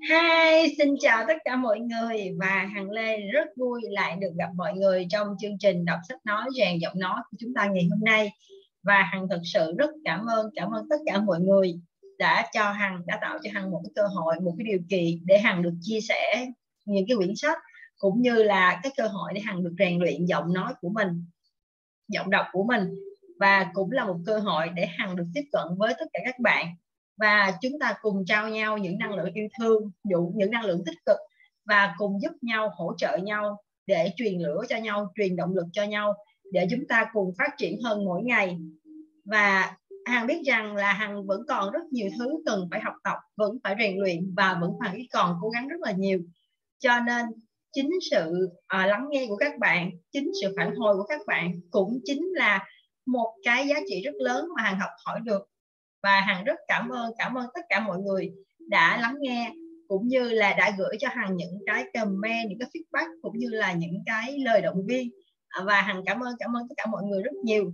Hi, xin chào tất cả mọi người và Hằng Lê rất vui lại được gặp mọi người trong chương trình đọc sách nói rèn giọng nói của chúng ta ngày hôm nay. Và Hằng thật sự rất cảm ơn cảm ơn tất cả mọi người đã cho Hằng đã tạo cho Hằng một cái cơ hội một cái điều kiện để Hằng được chia sẻ những cái quyển sách cũng như là cái cơ hội để Hằng được rèn luyện giọng nói của mình giọng đọc của mình. Và cũng là một cơ hội để Hằng được tiếp cận với tất cả các bạn và chúng ta cùng trao nhau những năng lượng yêu thương dụ những năng lượng tích cực và cùng giúp nhau hỗ trợ nhau để truyền lửa cho nhau truyền động lực cho nhau để chúng ta cùng phát triển hơn mỗi ngày. Và hằng biết rằng là hằng vẫn còn rất nhiều thứ cần phải học tập vẫn phải rèn luyện và vẫn phải còn cố gắng rất là nhiều. Cho nên chính sự à, lắng nghe của các bạn chính sự phản hồi của các bạn cũng chính là một cái giá trị rất lớn mà hằng học hỏi được và hằng rất cảm ơn cảm ơn tất cả mọi người đã lắng nghe cũng như là đã gửi cho hằng những cái comment những cái feedback cũng như là những cái lời động viên. À, và hằng cảm ơn cảm ơn tất cả mọi người rất nhiều.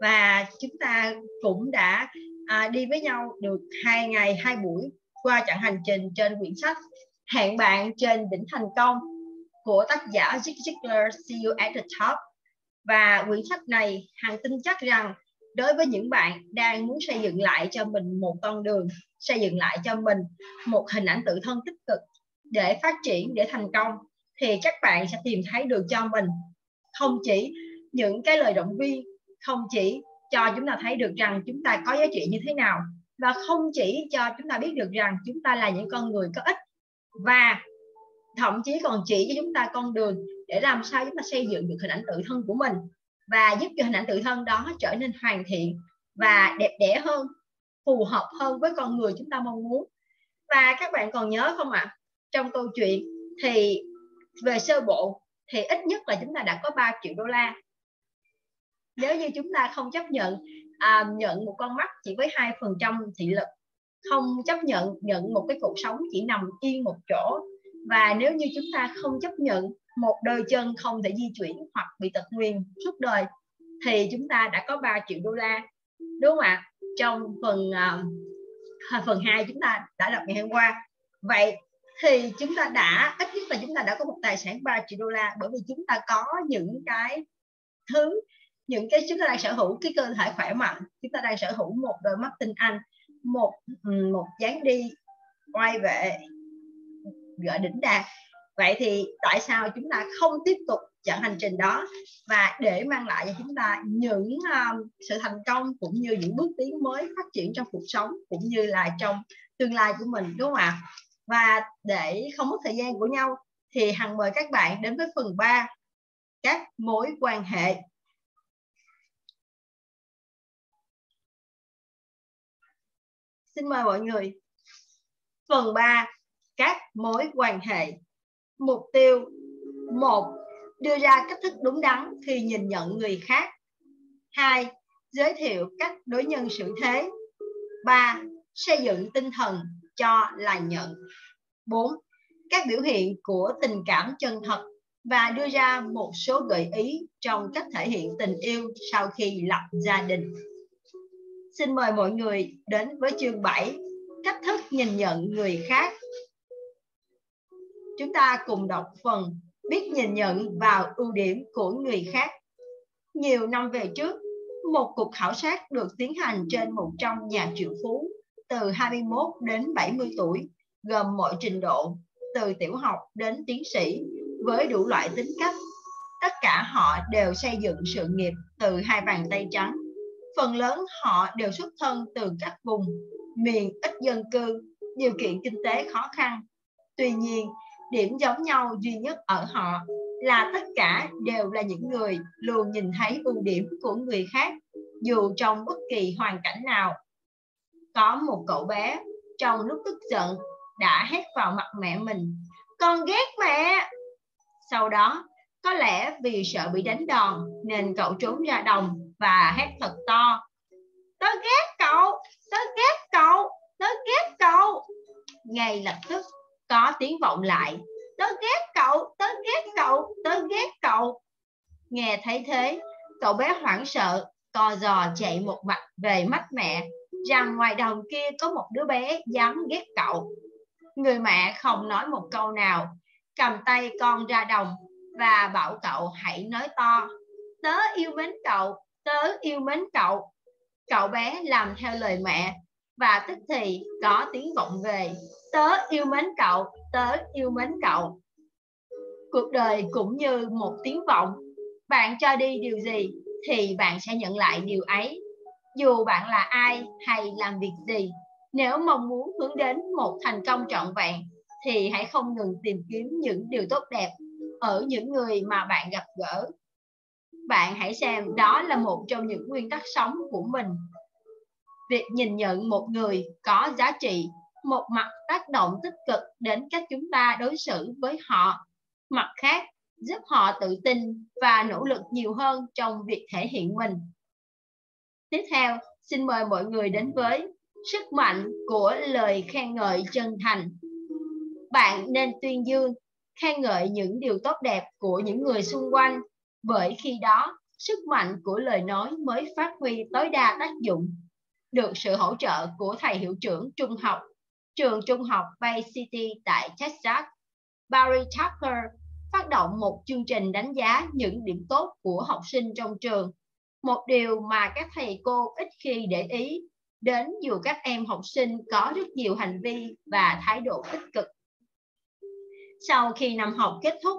Và chúng ta cũng đã à, đi với nhau được hai ngày hai buổi qua chặng hành trình trên quyển sách hẹn bạn trên đỉnh thành công của tác giả Zig Ziglar See You at the Top. Và quyển sách này hằng tin chắc rằng đối với những bạn đang muốn xây dựng lại cho mình một con đường, xây dựng lại cho mình một hình ảnh tự thân tích cực để phát triển, để thành công, thì các bạn sẽ tìm thấy được cho mình không chỉ những cái lời động viên, không chỉ cho chúng ta thấy được rằng chúng ta có giá trị như thế nào và không chỉ cho chúng ta biết được rằng chúng ta là những con người có ích và thậm chí còn chỉ cho chúng ta con đường để làm sao chúng ta xây dựng được hình ảnh tự thân của mình và giúp cho hình ảnh tự thân đó trở nên hoàn thiện và đẹp đẽ hơn phù hợp hơn với con người chúng ta mong muốn và các bạn còn nhớ không ạ à? trong câu chuyện thì về sơ bộ thì ít nhất là chúng ta đã có 3 triệu đô la nếu như chúng ta không chấp nhận à, nhận một con mắt chỉ với hai phần trăm thị lực không chấp nhận nhận một cái cuộc sống chỉ nằm yên một chỗ và nếu như chúng ta không chấp nhận một đôi chân không thể di chuyển hoặc bị tật nguyền suốt đời thì chúng ta đã có 3 triệu đô la đúng không ạ? Trong phần uh, phần 2 chúng ta đã đọc ngày hôm qua. Vậy thì chúng ta đã ít nhất là chúng ta đã có một tài sản 3 triệu đô la bởi vì chúng ta có những cái thứ những cái chúng ta đang sở hữu cái cơ thể khỏe mạnh chúng ta đang sở hữu một đôi mắt tinh anh một một dáng đi quay vệ gọi đỉnh đạt vậy thì tại sao chúng ta không tiếp tục chặng hành trình đó? Và để mang lại cho chúng ta những uh, sự thành công cũng như những bước tiến mới phát triển trong cuộc sống cũng như là trong tương lai của mình đúng không ạ? Và để không mất thời gian của nhau thì hằng mời các bạn đến với phần 3 các mối quan hệ. Xin mời mọi người. Phần 3 các mối quan hệ mục tiêu một đưa ra cách thức đúng đắn khi nhìn nhận người khác. Hai giới thiệu cách đối nhân xử thế. Ba xây dựng tinh thần cho là nhận. Bốn các biểu hiện của tình cảm chân thật và đưa ra một số gợi ý trong cách thể hiện tình yêu sau khi lập gia đình. Xin mời mọi người đến với chương 7, cách thức nhìn nhận người khác chúng ta cùng đọc phần biết nhìn nhận vào ưu điểm của người khác. Nhiều năm về trước, một cuộc khảo sát được tiến hành trên 100 nhà triệu phú từ 21 đến 70 tuổi, gồm mọi trình độ, từ tiểu học đến tiến sĩ, với đủ loại tính cách. Tất cả họ đều xây dựng sự nghiệp từ hai bàn tay trắng. Phần lớn họ đều xuất thân từ các vùng, miền ít dân cư, điều kiện kinh tế khó khăn. Tuy nhiên, điểm giống nhau duy nhất ở họ là tất cả đều là những người luôn nhìn thấy ưu điểm của người khác, dù trong bất kỳ hoàn cảnh nào. Có một cậu bé trong lúc tức giận đã hét vào mặt mẹ mình, con ghét mẹ! Sau đó, có lẽ vì sợ bị đánh đòn nên cậu trốn ra đồng và hét thật to, tớ ghét cậu! Tớ ghét cậu! Tớ ghét cậu! Ngay lập tức có tiếng vọng lại tớ ghét cậu tớ ghét cậu tớ ghét cậu nghe thấy thế cậu bé hoảng sợ co giò chạy một mạch về mắt mẹ rằng ngoài đồng kia có một đứa bé dám ghét cậu Người mẹ không nói một câu nào, cầm tay con ra đồng và bảo cậu hãy nói to. Tớ yêu mến cậu, tớ yêu mến cậu. Cậu bé làm theo lời mẹ và tức thì có tiếng vọng về. Tớ yêu mến cậu, tớ yêu mến cậu. Cuộc đời cũng như một tiếng vọng. Bạn cho đi điều gì thì bạn sẽ nhận lại điều ấy. Dù bạn là ai hay làm việc gì, nếu mong muốn hướng đến một thành công trọn vẹn thì hãy không ngừng tìm kiếm những điều tốt đẹp ở những người mà bạn gặp gỡ. Bạn hãy xem đó là một trong những nguyên tắc sống của mình. Việc nhìn nhận một người có giá trị, một mặt tác động tích cực đến cách chúng ta đối xử với họ. Mặt khác, giúp họ tự tin và nỗ lực nhiều hơn trong việc thể hiện mình. Tiếp theo, xin mời mọi người đến với sức mạnh của lời khen ngợi chân thành. Bạn nên tuyên dương, khen ngợi những điều tốt đẹp của những người xung quanh, bởi khi đó sức mạnh của lời nói mới phát huy tối đa tác dụng. Được sự hỗ trợ của thầy hiệu trưởng trung học, trường trung học Bay City tại Texas, Barry Tucker phát động một chương trình đánh giá những điểm tốt của học sinh trong trường. Một điều mà các thầy cô ít khi để ý đến dù các em học sinh có rất nhiều hành vi và thái độ tích cực. Sau khi năm học kết thúc,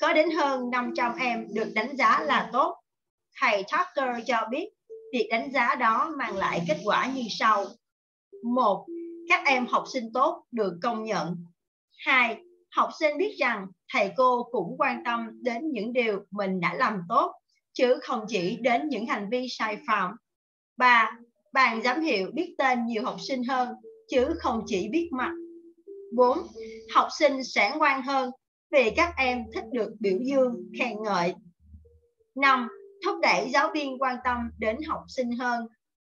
có đến hơn 500 em được đánh giá là tốt. Thầy Tucker cho biết việc đánh giá đó mang lại kết quả như sau. Một, các em học sinh tốt được công nhận. Hai, học sinh biết rằng thầy cô cũng quan tâm đến những điều mình đã làm tốt, chứ không chỉ đến những hành vi sai phạm. Ba, Bàn giám hiệu biết tên nhiều học sinh hơn, chứ không chỉ biết mặt. 4. Học sinh sẽ ngoan hơn vì các em thích được biểu dương, khen ngợi. 5. Thúc đẩy giáo viên quan tâm đến học sinh hơn.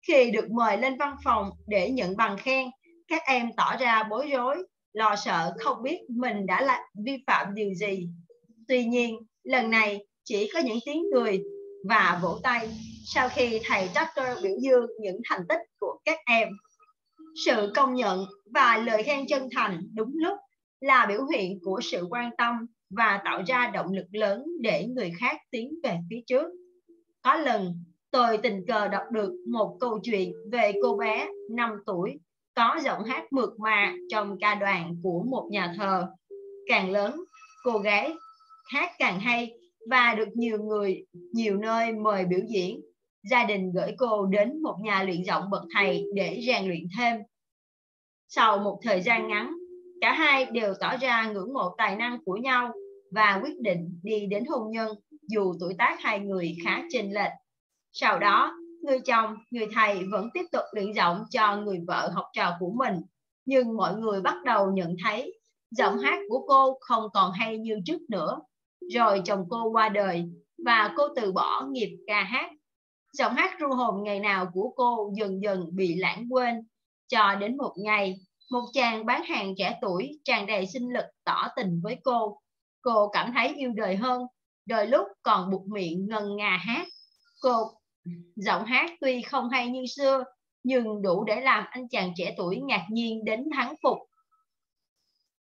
Khi được mời lên văn phòng để nhận bằng khen, các em tỏ ra bối rối, lo sợ không biết mình đã là vi phạm điều gì. Tuy nhiên, lần này chỉ có những tiếng cười và vỗ tay sau khi thầy Tucker biểu dương những thành tích của các em. Sự công nhận và lời khen chân thành đúng lúc là biểu hiện của sự quan tâm và tạo ra động lực lớn để người khác tiến về phía trước. Có lần, tôi tình cờ đọc được một câu chuyện về cô bé 5 tuổi có giọng hát mượt mà trong ca đoàn của một nhà thờ. Càng lớn, cô gái hát càng hay và được nhiều người, nhiều nơi mời biểu diễn gia đình gửi cô đến một nhà luyện giọng bậc thầy để rèn luyện thêm. Sau một thời gian ngắn, cả hai đều tỏ ra ngưỡng mộ tài năng của nhau và quyết định đi đến hôn nhân dù tuổi tác hai người khá chênh lệch. Sau đó, người chồng, người thầy vẫn tiếp tục luyện giọng cho người vợ học trò của mình, nhưng mọi người bắt đầu nhận thấy giọng hát của cô không còn hay như trước nữa. Rồi chồng cô qua đời và cô từ bỏ nghiệp ca hát. Giọng hát ru hồn ngày nào của cô dần dần bị lãng quên. Cho đến một ngày một chàng bán hàng trẻ tuổi tràn đầy sinh lực tỏ tình với cô. Cô cảm thấy yêu đời hơn. Đôi lúc còn buộc miệng ngân ngà hát. Cô giọng hát tuy không hay như xưa nhưng đủ để làm anh chàng trẻ tuổi ngạc nhiên đến thắng phục.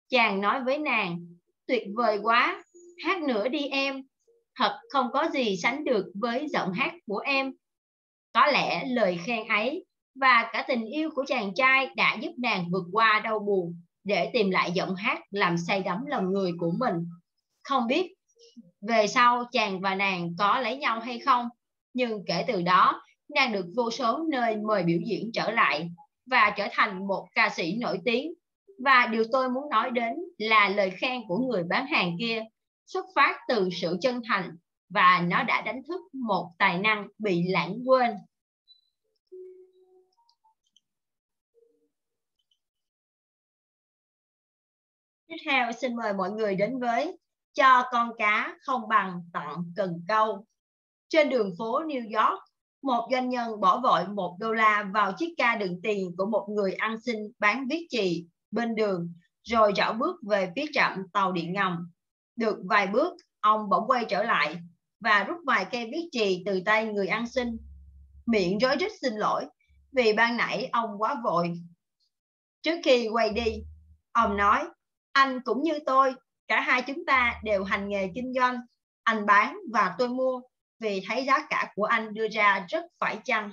Chàng nói với nàng tuyệt vời quá hát nữa đi em. Thật không có gì sánh được với giọng hát của em. Có lẽ lời khen ấy và cả tình yêu của chàng trai đã giúp nàng vượt qua đau buồn để tìm lại giọng hát làm say đắm lòng người của mình. Không biết về sau chàng và nàng có lấy nhau hay không, nhưng kể từ đó, nàng được vô số nơi mời biểu diễn trở lại và trở thành một ca sĩ nổi tiếng. Và điều tôi muốn nói đến là lời khen của người bán hàng kia xuất phát từ sự chân thành và nó đã đánh thức một tài năng bị lãng quên. Tiếp theo, xin mời mọi người đến với cho con cá không bằng tặng cần câu. Trên đường phố New York, một doanh nhân bỏ vội một đô la vào chiếc ca đựng tiền của một người ăn xin bán viết chì bên đường, rồi dạo bước về phía trạm tàu điện ngầm. Được vài bước, ông bỗng quay trở lại và rút vài cây viết trì từ tay người ăn xin. Miệng rối rít xin lỗi vì ban nãy ông quá vội. Trước khi quay đi, Ông nói, anh cũng như tôi, cả hai chúng ta đều hành nghề kinh doanh. Anh bán và tôi mua vì thấy giá cả của anh đưa ra rất phải chăng.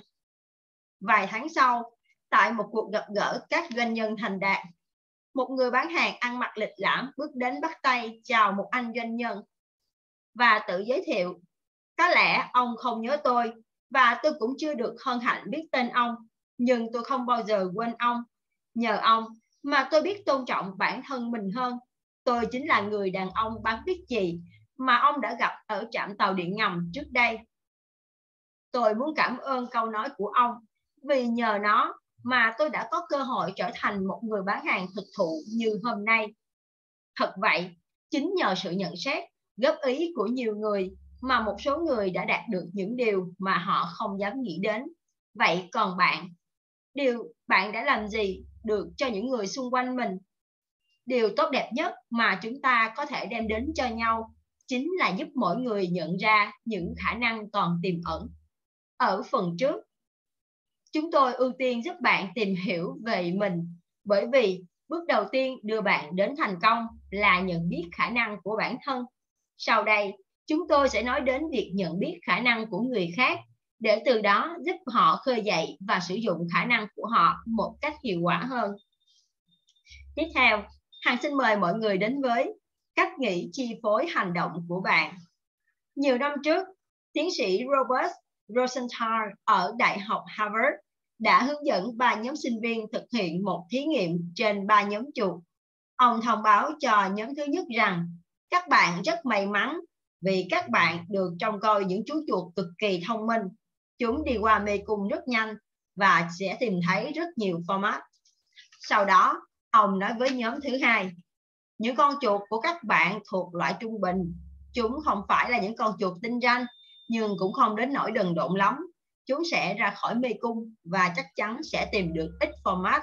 Vài tháng sau, tại một cuộc gặp gỡ các doanh nhân thành đạt, một người bán hàng ăn mặc lịch lãm bước đến bắt tay chào một anh doanh nhân và tự giới thiệu. Có lẽ ông không nhớ tôi và tôi cũng chưa được hân hạnh biết tên ông, nhưng tôi không bao giờ quên ông. Nhờ ông mà tôi biết tôn trọng bản thân mình hơn. Tôi chính là người đàn ông bán biết gì mà ông đã gặp ở trạm tàu điện ngầm trước đây. Tôi muốn cảm ơn câu nói của ông vì nhờ nó mà tôi đã có cơ hội trở thành một người bán hàng thực thụ như hôm nay. Thật vậy, chính nhờ sự nhận xét, góp ý của nhiều người mà một số người đã đạt được những điều mà họ không dám nghĩ đến. Vậy còn bạn, điều bạn đã làm gì được cho những người xung quanh mình? Điều tốt đẹp nhất mà chúng ta có thể đem đến cho nhau chính là giúp mỗi người nhận ra những khả năng còn tiềm ẩn. Ở phần trước, chúng tôi ưu tiên giúp bạn tìm hiểu về mình bởi vì bước đầu tiên đưa bạn đến thành công là nhận biết khả năng của bản thân. Sau đây, chúng tôi sẽ nói đến việc nhận biết khả năng của người khác để từ đó giúp họ khơi dậy và sử dụng khả năng của họ một cách hiệu quả hơn. Tiếp theo, Hằng xin mời mọi người đến với cách nghĩ chi phối hành động của bạn. Nhiều năm trước, tiến sĩ Robert Rosenthal ở Đại học Harvard đã hướng dẫn ba nhóm sinh viên thực hiện một thí nghiệm trên ba nhóm chuột. Ông thông báo cho nhóm thứ nhất rằng các bạn rất may mắn vì các bạn được trông coi những chú chuột cực kỳ thông minh. Chúng đi qua mê cung rất nhanh và sẽ tìm thấy rất nhiều format. Sau đó, ông nói với nhóm thứ hai, những con chuột của các bạn thuộc loại trung bình. Chúng không phải là những con chuột tinh ranh, nhưng cũng không đến nỗi đần độn lắm. Chúng sẽ ra khỏi mê cung và chắc chắn sẽ tìm được ít format.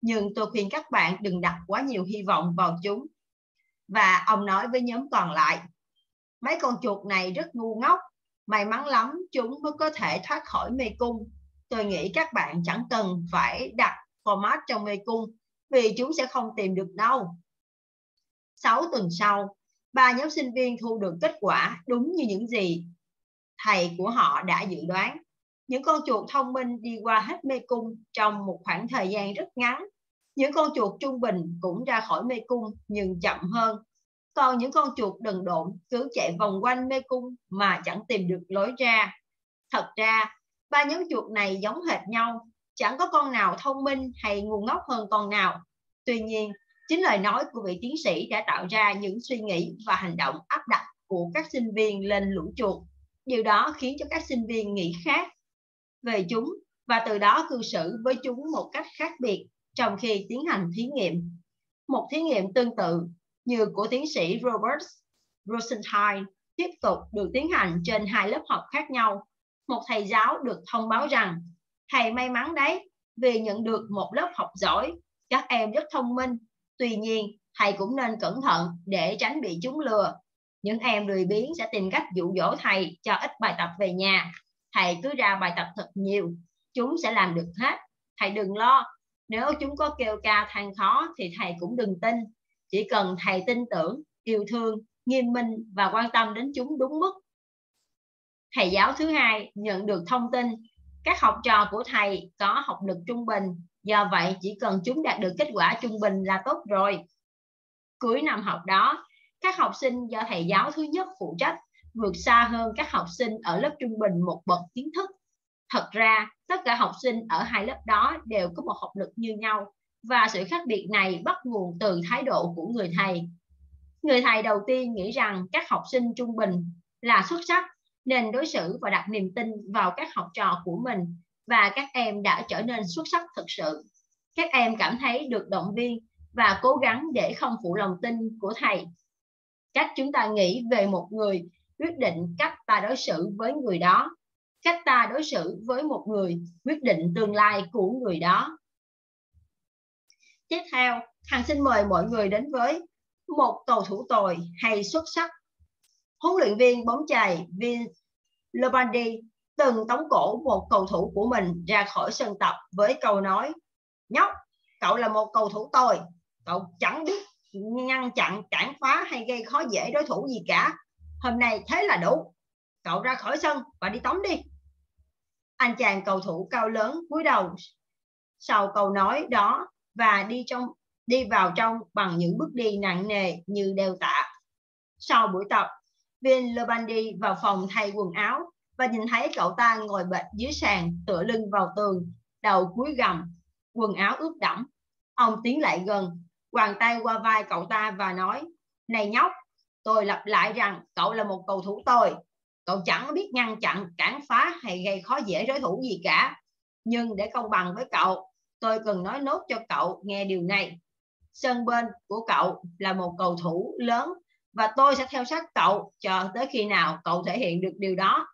Nhưng tôi khuyên các bạn đừng đặt quá nhiều hy vọng vào chúng. Và ông nói với nhóm còn lại, mấy con chuột này rất ngu ngốc, may mắn lắm chúng mới có thể thoát khỏi mê cung. Tôi nghĩ các bạn chẳng cần phải đặt format trong mê cung vì chúng sẽ không tìm được đâu. 6 tuần sau, ba nhóm sinh viên thu được kết quả đúng như những gì thầy của họ đã dự đoán. Những con chuột thông minh đi qua hết mê cung trong một khoảng thời gian rất ngắn. Những con chuột trung bình cũng ra khỏi mê cung nhưng chậm hơn. Còn những con chuột đần độn cứ chạy vòng quanh mê cung mà chẳng tìm được lối ra. Thật ra, ba nhóm chuột này giống hệt nhau, chẳng có con nào thông minh hay ngu ngốc hơn con nào. Tuy nhiên, Chính lời nói của vị tiến sĩ đã tạo ra những suy nghĩ và hành động áp đặt của các sinh viên lên lũ chuột. Điều đó khiến cho các sinh viên nghĩ khác về chúng và từ đó cư xử với chúng một cách khác biệt trong khi tiến hành thí nghiệm. Một thí nghiệm tương tự như của tiến sĩ Robert Rosenthal tiếp tục được tiến hành trên hai lớp học khác nhau. Một thầy giáo được thông báo rằng thầy may mắn đấy vì nhận được một lớp học giỏi, các em rất thông minh Tuy nhiên, thầy cũng nên cẩn thận để tránh bị chúng lừa. Những em lười biếng sẽ tìm cách dụ dỗ thầy cho ít bài tập về nhà. Thầy cứ ra bài tập thật nhiều, chúng sẽ làm được hết. Thầy đừng lo, nếu chúng có kêu ca than khó thì thầy cũng đừng tin. Chỉ cần thầy tin tưởng, yêu thương, nghiêm minh và quan tâm đến chúng đúng mức. Thầy giáo thứ hai nhận được thông tin các học trò của thầy có học lực trung bình Do vậy chỉ cần chúng đạt được kết quả trung bình là tốt rồi. Cuối năm học đó, các học sinh do thầy giáo thứ nhất phụ trách vượt xa hơn các học sinh ở lớp trung bình một bậc kiến thức. Thật ra, tất cả học sinh ở hai lớp đó đều có một học lực như nhau và sự khác biệt này bắt nguồn từ thái độ của người thầy. Người thầy đầu tiên nghĩ rằng các học sinh trung bình là xuất sắc nên đối xử và đặt niềm tin vào các học trò của mình và các em đã trở nên xuất sắc thực sự. Các em cảm thấy được động viên và cố gắng để không phụ lòng tin của thầy. Cách chúng ta nghĩ về một người quyết định cách ta đối xử với người đó. Cách ta đối xử với một người quyết định tương lai của người đó. Tiếp theo, Hằng xin mời mọi người đến với một cầu thủ tồi hay xuất sắc. Huấn luyện viên bóng chày Vince Lombardi từng tống cổ một cầu thủ của mình ra khỏi sân tập với câu nói, nhóc, cậu là một cầu thủ tồi, cậu chẳng biết ngăn chặn, cản phá hay gây khó dễ đối thủ gì cả. Hôm nay thế là đủ, cậu ra khỏi sân và đi tắm đi. Anh chàng cầu thủ cao lớn cúi đầu sau câu nói đó và đi trong, đi vào trong bằng những bước đi nặng nề như đeo tạ. Sau buổi tập, Vin Lobandi vào phòng thay quần áo và nhìn thấy cậu ta ngồi bệt dưới sàn tựa lưng vào tường đầu cúi gầm quần áo ướt đẫm. Ông tiến lại gần quàng tay qua vai cậu ta và nói này nhóc tôi lặp lại rằng cậu là một cầu thủ tồi, cậu chẳng biết ngăn chặn cản phá hay gây khó dễ đối thủ gì cả. Nhưng để công bằng với cậu tôi cần nói nốt cho cậu nghe điều này. Sân bên của cậu là một cầu thủ lớn và tôi sẽ theo sát cậu cho tới khi nào cậu thể hiện được điều đó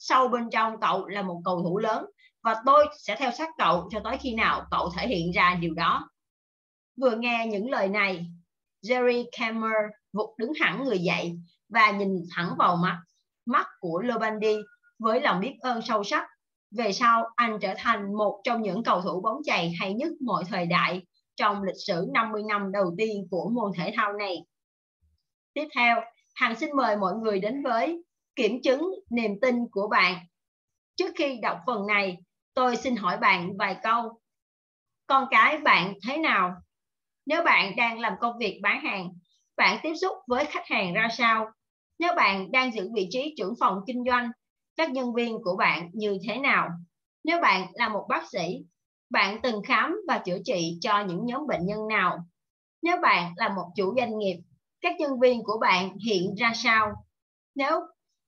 sâu bên trong cậu là một cầu thủ lớn và tôi sẽ theo sát cậu cho tới khi nào cậu thể hiện ra điều đó vừa nghe những lời này Jerry Kammer vụt đứng hẳn người dậy và nhìn thẳng vào mắt mắt của Lobandi với lòng biết ơn sâu sắc về sau anh trở thành một trong những cầu thủ bóng chày hay nhất mọi thời đại trong lịch sử 50 năm đầu tiên của môn thể thao này. Tiếp theo, Hằng xin mời mọi người đến với kiểm chứng niềm tin của bạn. Trước khi đọc phần này, tôi xin hỏi bạn vài câu. Con cái bạn thế nào? Nếu bạn đang làm công việc bán hàng, bạn tiếp xúc với khách hàng ra sao? Nếu bạn đang giữ vị trí trưởng phòng kinh doanh, các nhân viên của bạn như thế nào? Nếu bạn là một bác sĩ, bạn từng khám và chữa trị cho những nhóm bệnh nhân nào? Nếu bạn là một chủ doanh nghiệp, các nhân viên của bạn hiện ra sao? Nếu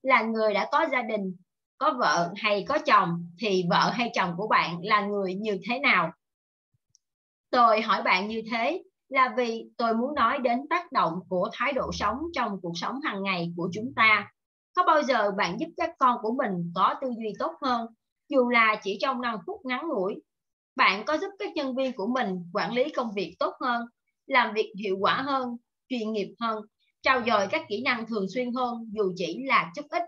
là người đã có gia đình, có vợ hay có chồng thì vợ hay chồng của bạn là người như thế nào? Tôi hỏi bạn như thế là vì tôi muốn nói đến tác động của thái độ sống trong cuộc sống hàng ngày của chúng ta. Có bao giờ bạn giúp các con của mình có tư duy tốt hơn, dù là chỉ trong 5 phút ngắn ngủi? Bạn có giúp các nhân viên của mình quản lý công việc tốt hơn, làm việc hiệu quả hơn, chuyên nghiệp hơn, trao dồi các kỹ năng thường xuyên hơn dù chỉ là chút ít.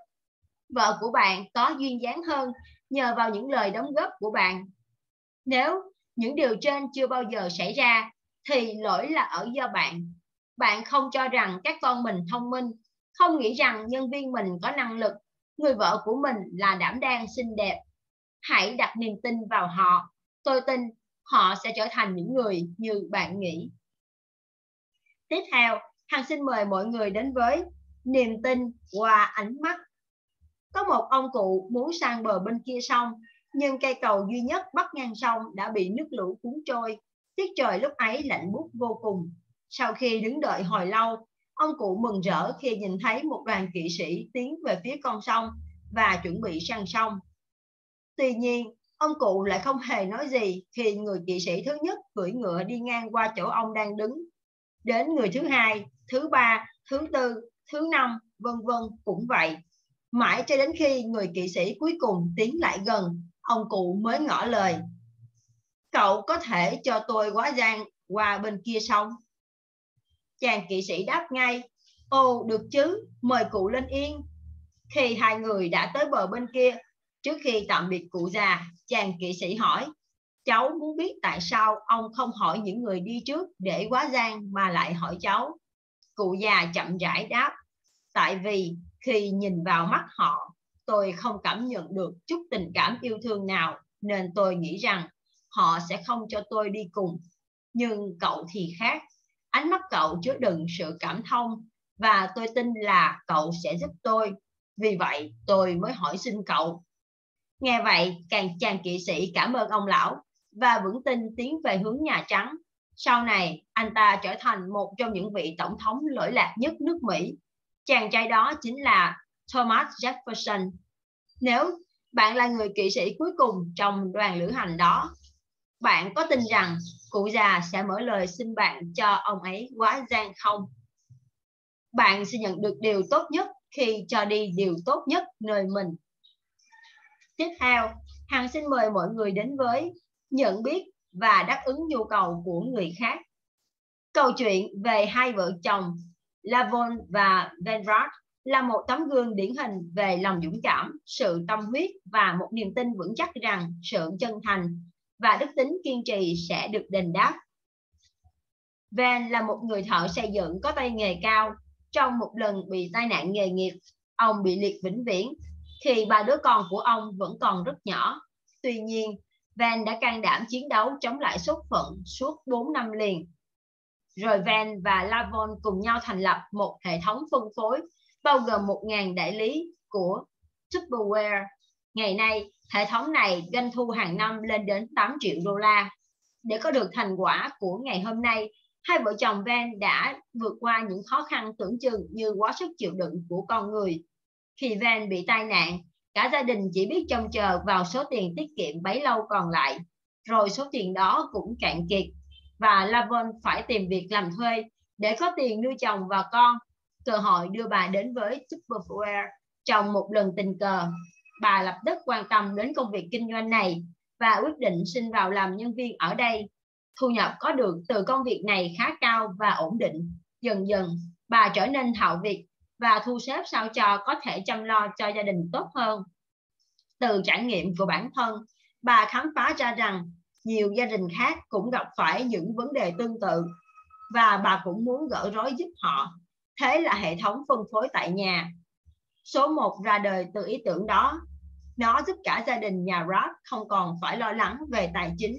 Vợ của bạn có duyên dáng hơn nhờ vào những lời đóng góp của bạn. Nếu những điều trên chưa bao giờ xảy ra thì lỗi là ở do bạn. Bạn không cho rằng các con mình thông minh, không nghĩ rằng nhân viên mình có năng lực, người vợ của mình là đảm đang xinh đẹp. Hãy đặt niềm tin vào họ. Tôi tin họ sẽ trở thành những người như bạn nghĩ. Tiếp theo, Hằng xin mời mọi người đến với niềm tin qua ánh mắt. Có một ông cụ muốn sang bờ bên kia sông, nhưng cây cầu duy nhất bắc ngang sông đã bị nước lũ cuốn trôi Tiết trời lúc ấy lạnh buốt vô cùng. Sau khi đứng đợi hồi lâu, ông cụ mừng rỡ khi nhìn thấy một đoàn kỵ sĩ tiến về phía con sông và chuẩn bị sang sông. Tuy nhiên, ông cụ lại không hề nói gì khi người kỵ sĩ thứ nhất cưỡi ngựa đi ngang qua chỗ ông đang đứng. Đến người thứ hai, thứ ba, thứ tư, thứ năm, vân vân cũng vậy. Mãi cho đến khi người kỵ sĩ cuối cùng tiến lại gần, ông cụ mới ngỏ lời cậu có thể cho tôi quá giang qua bên kia sông. Chàng kỵ sĩ đáp ngay ồ được chứ mời cụ lên yên. Khi hai người đã tới bờ bên kia trước khi tạm biệt cụ già chàng kỵ sĩ hỏi cháu muốn biết tại sao ông không hỏi những người đi trước để quá gian mà lại hỏi cháu? Cụ già chậm rãi đáp tại vì khi nhìn vào mắt họ tôi không cảm nhận được chút tình cảm yêu thương nào nên tôi nghĩ rằng họ sẽ không cho tôi đi cùng. Nhưng cậu thì khác. Ánh mắt cậu chứa đựng sự cảm thông và tôi tin là cậu sẽ giúp tôi. Vì vậy tôi mới hỏi xin cậu. Nghe vậy, càng chàng kỵ sĩ cảm ơn ông lão và vững tin tiến về hướng Nhà Trắng. Sau này, anh ta trở thành một trong những vị tổng thống lỗi lạc nhất nước Mỹ. Chàng trai đó chính là Thomas Jefferson. Nếu bạn là người kỵ sĩ cuối cùng trong đoàn lữ hành đó, bạn có tin rằng cụ già sẽ mở lời xin bạn cho ông ấy quá gian không? Bạn sẽ nhận được điều tốt nhất khi cho đi điều tốt nhất nơi mình. Tiếp theo, Hằng xin mời mọi người đến với nhận biết và đáp ứng nhu cầu của người khác. Câu chuyện về hai vợ chồng Lavon và Venrat là một tấm gương điển hình về lòng dũng cảm, sự tâm huyết và một niềm tin vững chắc rằng sự chân thành và đức tính kiên trì sẽ được đền đáp. Van là một người thợ xây dựng có tay nghề cao. Trong một lần bị tai nạn nghề nghiệp, ông bị liệt vĩnh viễn khi ba đứa con của ông vẫn còn rất nhỏ. Tuy nhiên, Van đã can đảm chiến đấu chống lại số phận suốt 4 năm liền. Rồi Van và Lavon cùng nhau thành lập một hệ thống phân phối bao gồm 1.000 đại lý của Tupperware. Ngày nay, hệ thống này doanh thu hàng năm lên đến 8 triệu đô la. Để có được thành quả của ngày hôm nay, hai vợ chồng Van đã vượt qua những khó khăn tưởng chừng như quá sức chịu đựng của con người. Khi Van bị tai nạn, cả gia đình chỉ biết trông chờ vào số tiền tiết kiệm bấy lâu còn lại. Rồi số tiền đó cũng cạn kiệt và Lavon phải tìm việc làm thuê để có tiền nuôi chồng và con. Cơ hội đưa bà đến với Tupperware trong một lần tình cờ. Bà lập tức quan tâm đến công việc kinh doanh này và quyết định xin vào làm nhân viên ở đây. Thu nhập có được từ công việc này khá cao và ổn định. Dần dần, bà trở nên thạo việc và thu xếp sao cho có thể chăm lo cho gia đình tốt hơn. Từ trải nghiệm của bản thân, bà khám phá ra rằng nhiều gia đình khác cũng gặp phải những vấn đề tương tự và bà cũng muốn gỡ rối giúp họ. Thế là hệ thống phân phối tại nhà. Số 1 ra đời từ ý tưởng đó. Nó giúp cả gia đình nhà Roth không còn phải lo lắng về tài chính.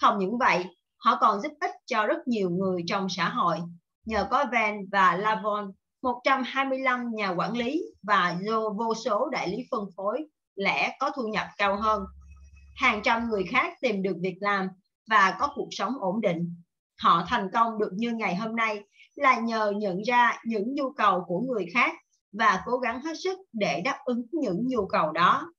Không những vậy, họ còn giúp ích cho rất nhiều người trong xã hội. Nhờ có Van và Lavon, 125 nhà quản lý và vô số đại lý phân phối lẻ có thu nhập cao hơn hàng trăm người khác tìm được việc làm và có cuộc sống ổn định. Họ thành công được như ngày hôm nay là nhờ nhận ra những nhu cầu của người khác và cố gắng hết sức để đáp ứng những nhu cầu đó.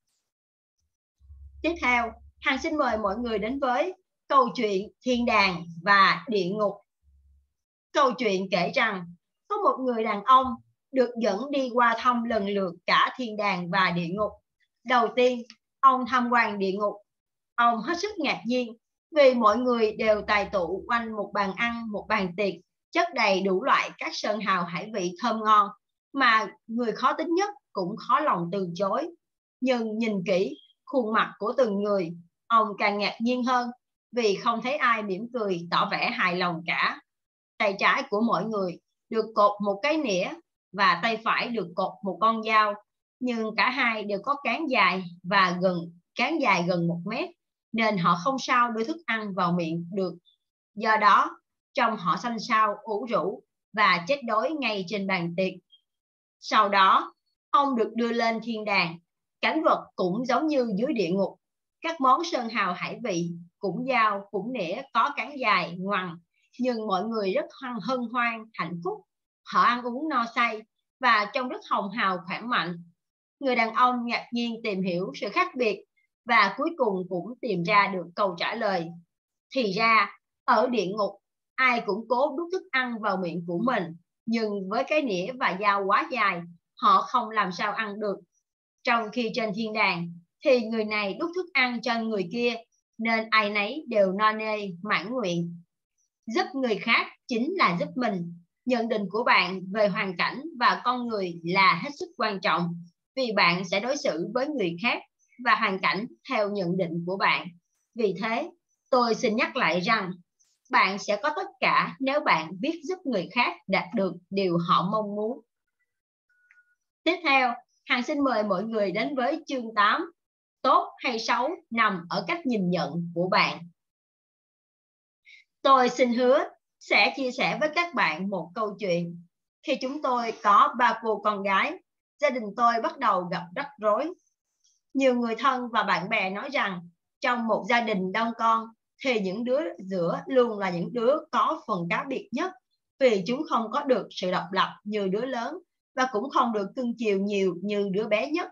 Tiếp theo, Hằng xin mời mọi người đến với câu chuyện thiên đàng và địa ngục. Câu chuyện kể rằng có một người đàn ông được dẫn đi qua thăm lần lượt cả thiên đàng và địa ngục. Đầu tiên, ông tham quan địa ngục Ông hết sức ngạc nhiên vì mọi người đều tài tụ quanh một bàn ăn, một bàn tiệc, chất đầy đủ loại các sơn hào hải vị thơm ngon mà người khó tính nhất cũng khó lòng từ chối. Nhưng nhìn kỹ khuôn mặt của từng người, ông càng ngạc nhiên hơn vì không thấy ai mỉm cười tỏ vẻ hài lòng cả. Tay trái của mỗi người được cột một cái nĩa và tay phải được cột một con dao, nhưng cả hai đều có cán dài và gần cán dài gần một mét nên họ không sao đưa thức ăn vào miệng được. Do đó, trong họ xanh xao, ủ rũ và chết đói ngay trên bàn tiệc. Sau đó, ông được đưa lên thiên đàng. Cảnh vật cũng giống như dưới địa ngục. Các món sơn hào hải vị, cũng dao, cũng nĩa có cán dài, ngoằn. Nhưng mọi người rất hân, hân hoan, hạnh phúc. Họ ăn uống no say và trông rất hồng hào, khỏe mạnh. Người đàn ông ngạc nhiên tìm hiểu sự khác biệt và cuối cùng cũng tìm ra được câu trả lời. Thì ra, ở địa ngục, ai cũng cố đút thức ăn vào miệng của mình, nhưng với cái nĩa và dao quá dài, họ không làm sao ăn được. Trong khi trên thiên đàng, thì người này đút thức ăn cho người kia, nên ai nấy đều no nê, mãn nguyện. Giúp người khác chính là giúp mình. Nhận định của bạn về hoàn cảnh và con người là hết sức quan trọng, vì bạn sẽ đối xử với người khác và hoàn cảnh theo nhận định của bạn. Vì thế, tôi xin nhắc lại rằng bạn sẽ có tất cả nếu bạn biết giúp người khác đạt được điều họ mong muốn. Tiếp theo, Hằng xin mời mọi người đến với chương 8. Tốt hay xấu nằm ở cách nhìn nhận của bạn. Tôi xin hứa sẽ chia sẻ với các bạn một câu chuyện. Khi chúng tôi có ba cô con gái, gia đình tôi bắt đầu gặp rắc rối nhiều người thân và bạn bè nói rằng trong một gia đình đông con thì những đứa giữa luôn là những đứa có phần cá biệt nhất vì chúng không có được sự độc lập như đứa lớn và cũng không được cưng chiều nhiều như đứa bé nhất.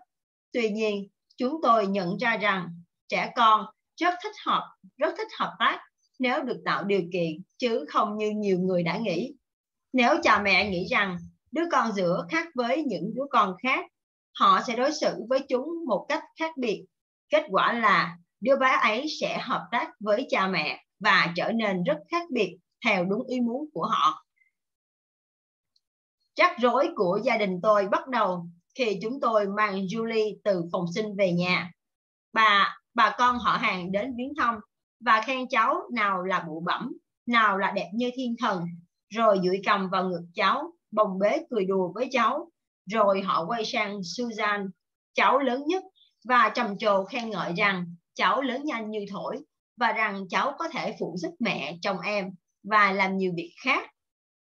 Tuy nhiên, chúng tôi nhận ra rằng trẻ con rất thích hợp, rất thích hợp tác nếu được tạo điều kiện, chứ không như nhiều người đã nghĩ. Nếu cha mẹ nghĩ rằng đứa con giữa khác với những đứa con khác, họ sẽ đối xử với chúng một cách khác biệt. Kết quả là đứa bé ấy sẽ hợp tác với cha mẹ và trở nên rất khác biệt theo đúng ý muốn của họ. Rắc rối của gia đình tôi bắt đầu khi chúng tôi mang Julie từ phòng sinh về nhà. Bà bà con họ hàng đến viếng thăm và khen cháu nào là bụ bẩm, nào là đẹp như thiên thần, rồi dụi cầm vào ngực cháu, bồng bế cười đùa với cháu. Rồi họ quay sang Susan, cháu lớn nhất, và trầm trồ khen ngợi rằng cháu lớn nhanh như thổi, và rằng cháu có thể phụ giúp mẹ chồng em và làm nhiều việc khác.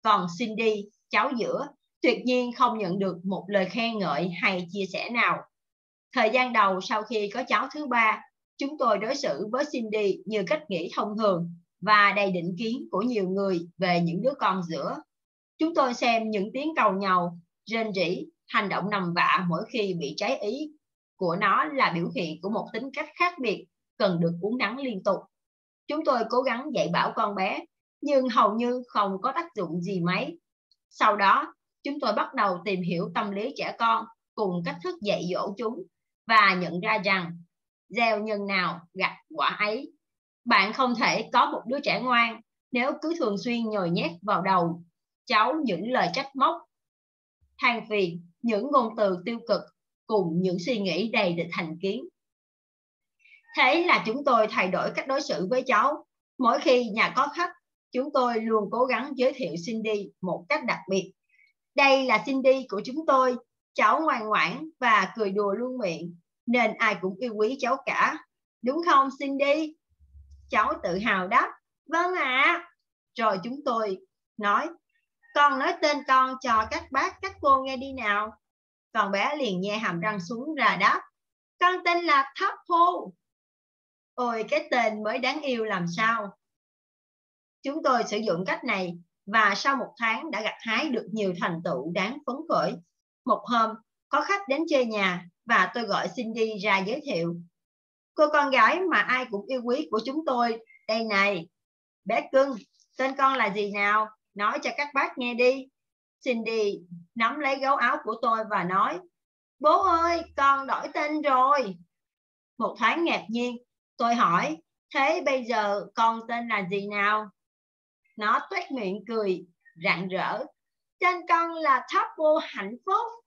Còn Cindy, cháu giữa, tuyệt nhiên không nhận được một lời khen ngợi hay chia sẻ nào. Thời gian đầu sau khi có cháu thứ ba, chúng tôi đối xử với Cindy như cách nghĩ thông thường và đầy định kiến của nhiều người về những đứa con giữa. Chúng tôi xem những tiếng cầu nhau, rên rỉ, hành động nằm vạ mỗi khi bị trái ý của nó là biểu hiện của một tính cách khác biệt cần được uống nắng liên tục. Chúng tôi cố gắng dạy bảo con bé, nhưng hầu như không có tác dụng gì mấy. Sau đó, chúng tôi bắt đầu tìm hiểu tâm lý trẻ con cùng cách thức dạy dỗ chúng và nhận ra rằng gieo nhân nào gặt quả ấy. Bạn không thể có một đứa trẻ ngoan nếu cứ thường xuyên nhồi nhét vào đầu cháu những lời trách móc, than phiền, những ngôn từ tiêu cực cùng những suy nghĩ đầy định thành kiến. Thế là chúng tôi thay đổi cách đối xử với cháu. Mỗi khi nhà có khách, chúng tôi luôn cố gắng giới thiệu Cindy một cách đặc biệt. Đây là Cindy của chúng tôi, cháu ngoan ngoãn và cười đùa luôn miệng, nên ai cũng yêu quý cháu cả. Đúng không Cindy? Cháu tự hào đáp, vâng ạ. À. Rồi chúng tôi nói, con nói tên con cho các bác các cô nghe đi nào. Còn bé liền nhe hàm răng xuống ra đáp, con tên là Tháp Hô. Ôi cái tên mới đáng yêu làm sao. Chúng tôi sử dụng cách này và sau một tháng đã gặt hái được nhiều thành tựu đáng phấn khởi. Một hôm, có khách đến chơi nhà và tôi gọi Cindy ra giới thiệu. Cô con gái mà ai cũng yêu quý của chúng tôi, đây này. Bé cưng, tên con là gì nào? Nói cho các bác nghe đi. Cindy nắm lấy gấu áo của tôi và nói, Bố ơi, con đổi tên rồi. Một thoáng ngạc nhiên, tôi hỏi, thế bây giờ con tên là gì nào? Nó tuét miệng cười, rạng rỡ. Tên con là Topple hạnh phúc.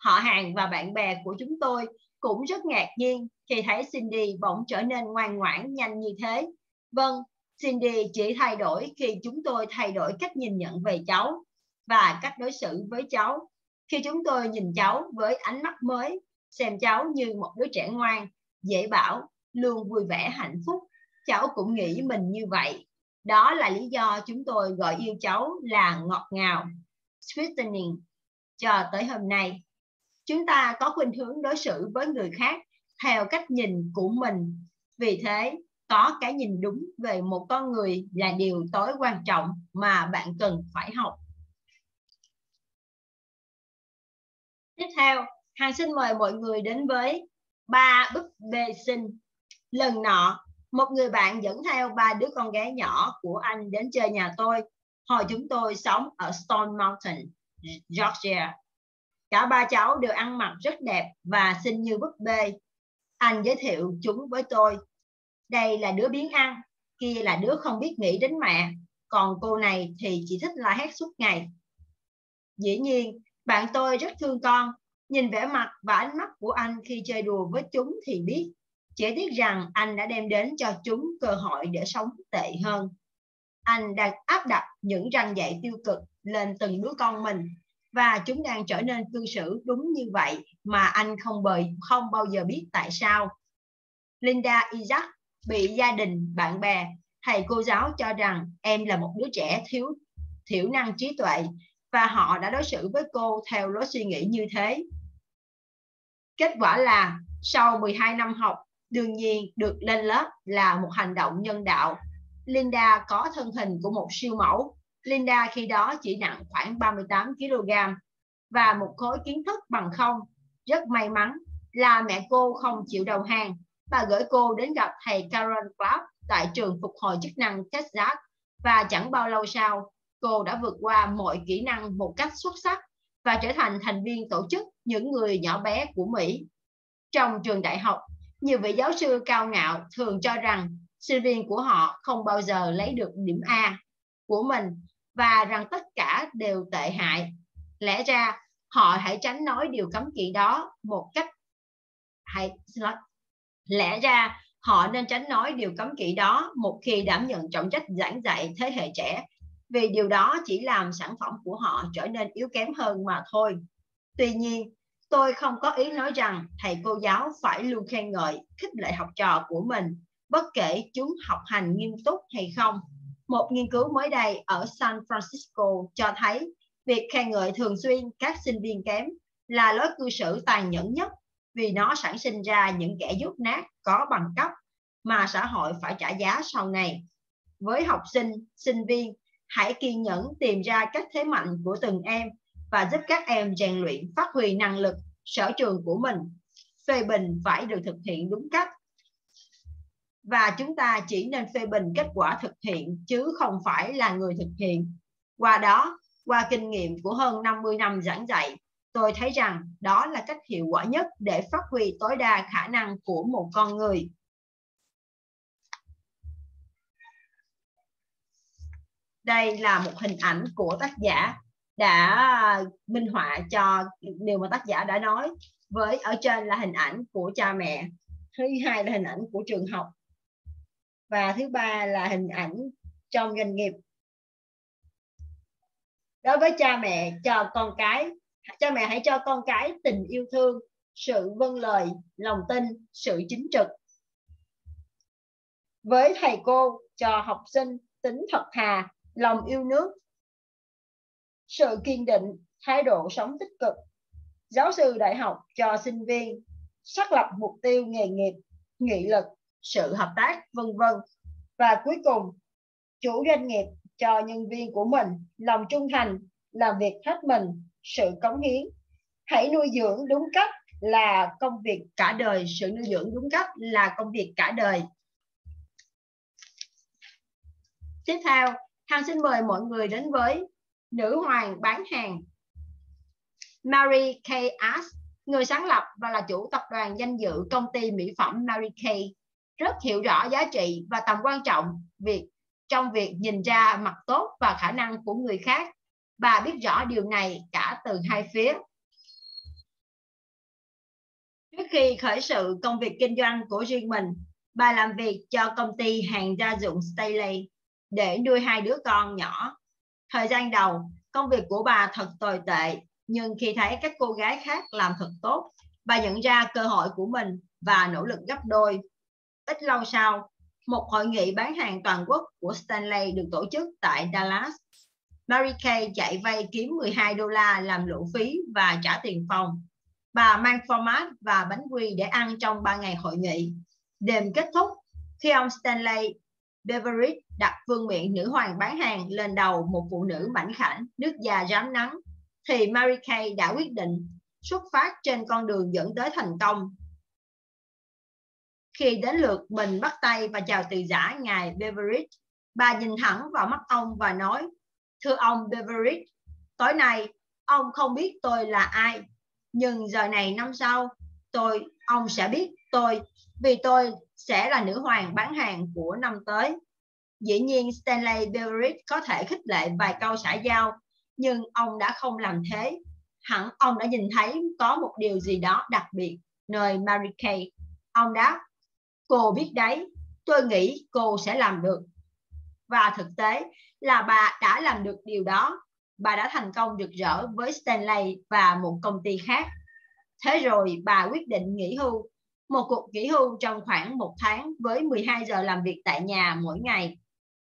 Họ hàng và bạn bè của chúng tôi cũng rất ngạc nhiên khi thấy Cindy bỗng trở nên ngoan ngoãn nhanh như thế. Vâng, Cindy chỉ thay đổi khi chúng tôi thay đổi cách nhìn nhận về cháu và cách đối xử với cháu. Khi chúng tôi nhìn cháu với ánh mắt mới, xem cháu như một đứa trẻ ngoan, dễ bảo, luôn vui vẻ hạnh phúc, cháu cũng nghĩ mình như vậy. Đó là lý do chúng tôi gọi yêu cháu là ngọt ngào, sweetening, cho tới hôm nay. Chúng ta có khuynh hướng đối xử với người khác theo cách nhìn của mình. Vì thế, có cái nhìn đúng về một con người là điều tối quan trọng mà bạn cần phải học. Tiếp theo, hàng xin mời mọi người đến với ba búp bê sinh. Lần nọ, một người bạn dẫn theo ba đứa con gái nhỏ của anh đến chơi nhà tôi. Hồi chúng tôi sống ở Stone Mountain, Georgia. Cả ba cháu đều ăn mặc rất đẹp và xinh như búp bê. Anh giới thiệu chúng với tôi. Đây là đứa biến ăn, kia là đứa không biết nghĩ đến mẹ, còn cô này thì chỉ thích la hét suốt ngày. Dĩ nhiên, bạn tôi rất thương con, nhìn vẻ mặt và ánh mắt của anh khi chơi đùa với chúng thì biết. Chỉ tiếc rằng anh đã đem đến cho chúng cơ hội để sống tệ hơn. Anh đang áp đặt những răng dạy tiêu cực lên từng đứa con mình và chúng đang trở nên cư xử đúng như vậy mà anh không bời không bao giờ biết tại sao. Linda Isaac bị gia đình, bạn bè, thầy cô giáo cho rằng em là một đứa trẻ thiếu thiểu năng trí tuệ và họ đã đối xử với cô theo lối suy nghĩ như thế. Kết quả là sau 12 năm học, đương nhiên được lên lớp là một hành động nhân đạo. Linda có thân hình của một siêu mẫu. Linda khi đó chỉ nặng khoảng 38 kg và một khối kiến thức bằng không. Rất may mắn là mẹ cô không chịu đầu hàng. và gửi cô đến gặp thầy Karen Clark tại trường phục hồi chức năng Texas và chẳng bao lâu sau cô đã vượt qua mọi kỹ năng một cách xuất sắc và trở thành thành viên tổ chức những người nhỏ bé của Mỹ. Trong trường đại học, nhiều vị giáo sư cao ngạo thường cho rằng sinh viên của họ không bao giờ lấy được điểm A của mình và rằng tất cả đều tệ hại. Lẽ ra họ hãy tránh nói điều cấm kỵ đó một cách hãy xin lỗi. Lẽ ra Họ nên tránh nói điều cấm kỵ đó một khi đảm nhận trọng trách giảng dạy thế hệ trẻ, vì điều đó chỉ làm sản phẩm của họ trở nên yếu kém hơn mà thôi. Tuy nhiên, tôi không có ý nói rằng thầy cô giáo phải luôn khen ngợi, khích lệ học trò của mình, bất kể chúng học hành nghiêm túc hay không. Một nghiên cứu mới đây ở San Francisco cho thấy việc khen ngợi thường xuyên các sinh viên kém là lối cư xử tàn nhẫn nhất vì nó sản sinh ra những kẻ dốt nát có bằng cấp mà xã hội phải trả giá sau này. Với học sinh, sinh viên, hãy kiên nhẫn tìm ra các thế mạnh của từng em và giúp các em rèn luyện phát huy năng lực, sở trường của mình. Phê bình phải được thực hiện đúng cách. Và chúng ta chỉ nên phê bình kết quả thực hiện chứ không phải là người thực hiện. Qua đó, qua kinh nghiệm của hơn 50 năm giảng dạy, tôi thấy rằng đó là cách hiệu quả nhất để phát huy tối đa khả năng của một con người đây là một hình ảnh của tác giả đã minh họa cho điều mà tác giả đã nói với ở trên là hình ảnh của cha mẹ thứ hai là hình ảnh của trường học và thứ ba là hình ảnh trong doanh nghiệp. Đối với cha mẹ, cho con cái, cha mẹ hãy cho con cái tình yêu thương, sự vâng lời, lòng tin, sự chính trực. Với thầy cô, cho học sinh tính thật thà, lòng yêu nước, sự kiên định, thái độ sống tích cực. Giáo sư đại học cho sinh viên xác lập mục tiêu nghề nghiệp, nghị lực sự hợp tác vân vân. Và cuối cùng chủ doanh nghiệp cho nhân viên của mình lòng trung thành làm việc hết mình sự cống hiến. Hãy nuôi dưỡng đúng cách là công việc cả đời. Sự nuôi dưỡng đúng cách là công việc cả đời. Tiếp theo Hằng xin mời mọi người đến với nữ hoàng bán hàng. Mary Kay Ash, người sáng lập và là chủ tập đoàn danh dự công ty mỹ phẩm Mary Kay, rất hiểu rõ giá trị và tầm quan trọng việc trong việc nhìn ra mặt tốt và khả năng của người khác. Bà biết rõ điều này cả từ hai phía. Trước khi khởi sự công việc kinh doanh của riêng mình, bà làm việc cho công ty hàng gia dụng Staley để nuôi hai đứa con nhỏ. Thời gian đầu, công việc của bà thật tồi tệ, nhưng khi thấy các cô gái khác làm thật tốt, bà nhận ra cơ hội của mình và nỗ lực gấp đôi. Ít lâu sau, một hội nghị bán hàng toàn quốc của Stanley được tổ chức tại Dallas. Mary Kay chạy vay kiếm 12 đô la làm lộ phí và trả tiền phòng. Bà mang format và bánh quy để ăn trong 3 ngày hội nghị. Đêm kết thúc, khi ông Stanley Beveridge đặt vương miện nữ hoàng bán hàng lên đầu một phụ nữ mảnh khảnh, nước da rám nắng, thì Mary Kay đã quyết định xuất phát trên con đường dẫn tới thành công. Khi đến lượt mình bắt tay và chào từ giả ngài Beveridge, bà nhìn thẳng vào mắt ông và nói, Thưa ông Beveridge, tối nay ông không biết tôi là ai, nhưng giờ này năm sau, tôi ông sẽ biết tôi vì tôi sẽ là nữ hoàng bán hàng của năm tới. Dĩ nhiên Stanley Beveridge có thể khích lệ vài câu xã giao, nhưng ông đã không làm thế. Hẳn ông đã nhìn thấy có một điều gì đó đặc biệt nơi Mary Kay. Ông đáp, cô biết đấy, tôi nghĩ cô sẽ làm được. Và thực tế là bà đã làm được điều đó. Bà đã thành công rực rỡ với Stanley và một công ty khác. Thế rồi bà quyết định nghỉ hưu một cuộc nghỉ hưu trong khoảng một tháng với 12 giờ làm việc tại nhà mỗi ngày.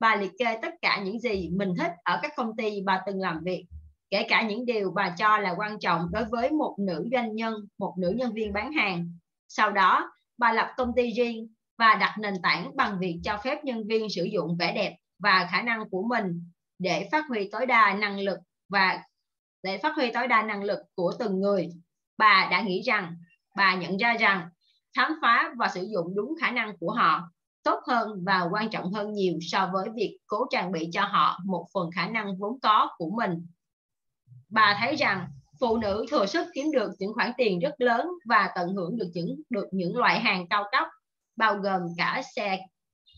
Bà liệt kê tất cả những gì mình thích ở các công ty bà từng làm việc, kể cả những điều bà cho là quan trọng đối với một nữ doanh nhân, một nữ nhân viên bán hàng. Sau đó, bà lập công ty riêng và đặt nền tảng bằng việc cho phép nhân viên sử dụng vẻ đẹp và khả năng của mình để phát huy tối đa năng lực và để phát huy tối đa năng lực của từng người. Bà đã nghĩ rằng, bà nhận ra rằng khám phá và sử dụng đúng khả năng của họ tốt hơn và quan trọng hơn nhiều so với việc cố trang bị cho họ một phần khả năng vốn có của mình. Bà thấy rằng phụ nữ thừa sức kiếm được những khoản tiền rất lớn và tận hưởng được những được những loại hàng cao cấp bao gồm cả xe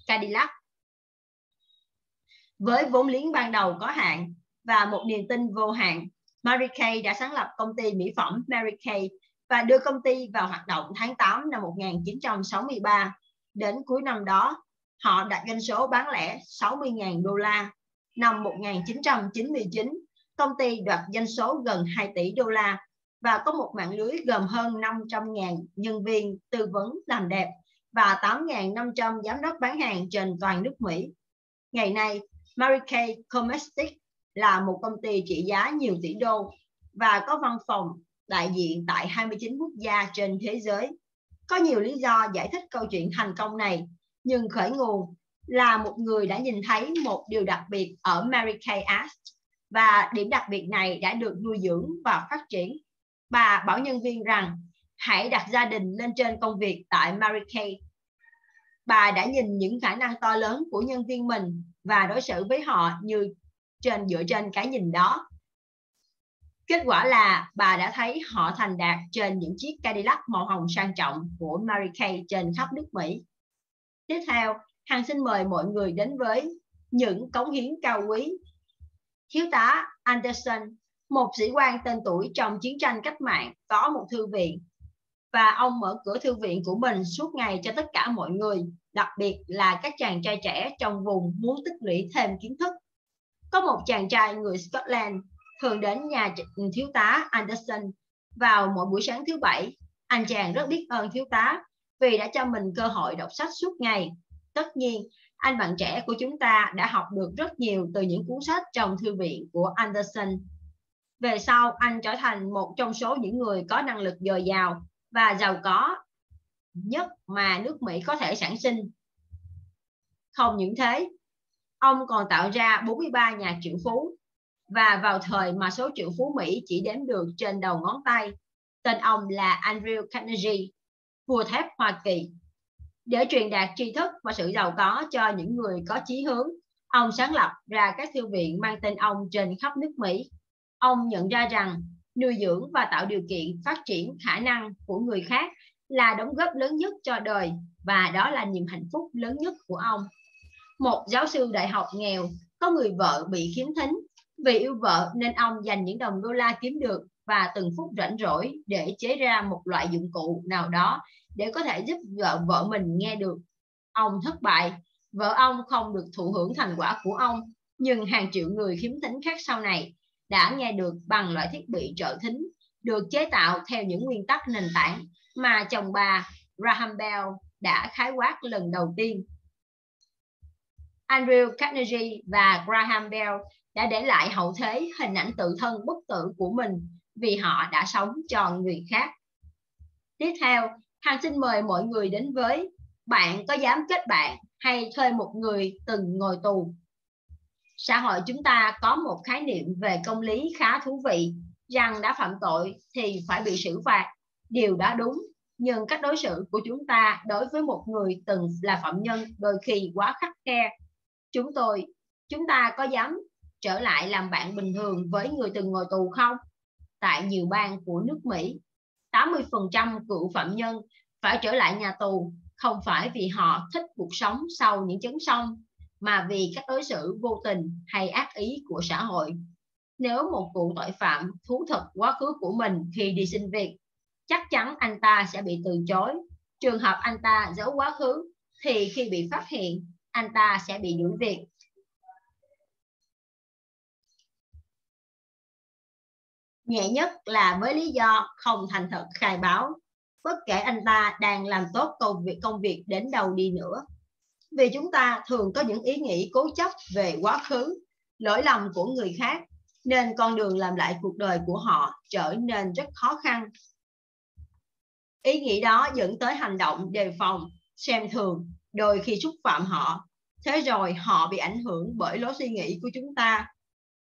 Cadillac. Với vốn liếng ban đầu có hạn và một niềm tin vô hạn, Mary Kay đã sáng lập công ty mỹ phẩm Mary Kay và đưa công ty vào hoạt động tháng 8 năm 1963. Đến cuối năm đó, họ đạt doanh số bán lẻ 60.000 đô la. Năm 1999, công ty đoạt doanh số gần 2 tỷ đô la và có một mạng lưới gồm hơn 500.000 nhân viên tư vấn làm đẹp và 8.500 giám đốc bán hàng trên toàn nước Mỹ. Ngày nay, Mary Kay Cosmetics là một công ty trị giá nhiều tỷ đô và có văn phòng đại diện tại 29 quốc gia trên thế giới. Có nhiều lý do giải thích câu chuyện thành công này, nhưng khởi nguồn là một người đã nhìn thấy một điều đặc biệt ở Mary Kay Ash và điểm đặc biệt này đã được nuôi dưỡng và phát triển. Bà bảo nhân viên rằng hãy đặt gia đình lên trên công việc tại Mary Kay. Bà đã nhìn những khả năng to lớn của nhân viên mình và đối xử với họ như trên dựa trên cái nhìn đó. Kết quả là bà đã thấy họ thành đạt trên những chiếc Cadillac màu hồng sang trọng của Mary Kay trên khắp nước Mỹ. Tiếp theo, Hằng xin mời mọi người đến với những cống hiến cao quý. Thiếu tá Anderson, một sĩ quan tên tuổi trong chiến tranh cách mạng, có một thư viện và ông mở cửa thư viện của mình suốt ngày cho tất cả mọi người, đặc biệt là các chàng trai trẻ trong vùng muốn tích lũy thêm kiến thức. Có một chàng trai người Scotland thường đến nhà thiếu tá Anderson vào mỗi buổi sáng thứ bảy. Anh chàng rất biết ơn thiếu tá vì đã cho mình cơ hội đọc sách suốt ngày. Tất nhiên, anh bạn trẻ của chúng ta đã học được rất nhiều từ những cuốn sách trong thư viện của Anderson. Về sau, anh trở thành một trong số những người có năng lực dồi dào và giàu có nhất mà nước Mỹ có thể sản sinh. Không những thế, ông còn tạo ra 43 nhà triệu phú và vào thời mà số triệu phú Mỹ chỉ đếm được trên đầu ngón tay. Tên ông là Andrew Carnegie, vua thép Hoa Kỳ. Để truyền đạt tri thức và sự giàu có cho những người có chí hướng, ông sáng lập ra các thư viện mang tên ông trên khắp nước Mỹ. Ông nhận ra rằng nuôi dưỡng và tạo điều kiện phát triển khả năng của người khác là đóng góp lớn nhất cho đời và đó là niềm hạnh phúc lớn nhất của ông. Một giáo sư đại học nghèo có người vợ bị khiếm thính vì yêu vợ nên ông dành những đồng đô la kiếm được và từng phút rảnh rỗi để chế ra một loại dụng cụ nào đó để có thể giúp vợ vợ mình nghe được. Ông thất bại, vợ ông không được thụ hưởng thành quả của ông, nhưng hàng triệu người khiếm thính khác sau này đã nghe được bằng loại thiết bị trợ thính được chế tạo theo những nguyên tắc nền tảng mà chồng bà Graham Bell đã khái quát lần đầu tiên. Andrew Carnegie và Graham Bell đã để lại hậu thế hình ảnh tự thân bất tử của mình vì họ đã sống cho người khác. Tiếp theo, Hằng xin mời mọi người đến với bạn có dám kết bạn hay thuê một người từng ngồi tù. Xã hội chúng ta có một khái niệm về công lý khá thú vị rằng đã phạm tội thì phải bị xử phạt. Điều đó đúng, nhưng cách đối xử của chúng ta đối với một người từng là phạm nhân đôi khi quá khắc khe. Chúng tôi, chúng ta có dám trở lại làm bạn bình thường với người từng ngồi tù không? Tại nhiều bang của nước Mỹ, 80% cựu phạm nhân phải trở lại nhà tù không phải vì họ thích cuộc sống sau những chấn sông mà vì các đối xử vô tình hay ác ý của xã hội. Nếu một cựu tội phạm thú thật quá khứ của mình khi đi xin việc, chắc chắn anh ta sẽ bị từ chối. Trường hợp anh ta giấu quá khứ thì khi bị phát hiện, anh ta sẽ bị đuổi việc nhẹ nhất là với lý do không thành thật khai báo. Bất kể anh ta đang làm tốt công việc công việc đến đâu đi nữa. Vì chúng ta thường có những ý nghĩ cố chấp về quá khứ, lỗi lầm của người khác, nên con đường làm lại cuộc đời của họ trở nên rất khó khăn. Ý nghĩ đó dẫn tới hành động đề phòng, xem thường, đôi khi xúc phạm họ. Thế rồi họ bị ảnh hưởng bởi lối suy nghĩ của chúng ta.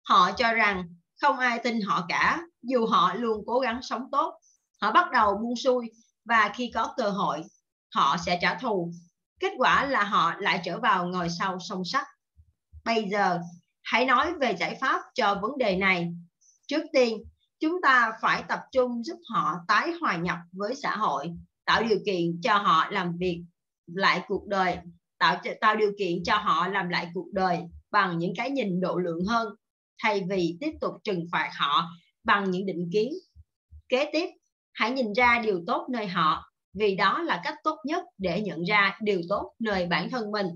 Họ cho rằng không ai tin họ cả, dù họ luôn cố gắng sống tốt. Họ bắt đầu buông xuôi và khi có cơ hội, họ sẽ trả thù. Kết quả là họ lại trở vào ngồi sau song sắt. Bây giờ, hãy nói về giải pháp cho vấn đề này. Trước tiên, chúng ta phải tập trung giúp họ tái hòa nhập với xã hội, tạo điều kiện cho họ làm việc lại cuộc đời, tạo tạo điều kiện cho họ làm lại cuộc đời bằng những cái nhìn độ lượng hơn thay vì tiếp tục trừng phạt họ bằng những định kiến. Kế tiếp, hãy nhìn ra điều tốt nơi họ vì đó là cách tốt nhất để nhận ra điều tốt nơi bản thân mình.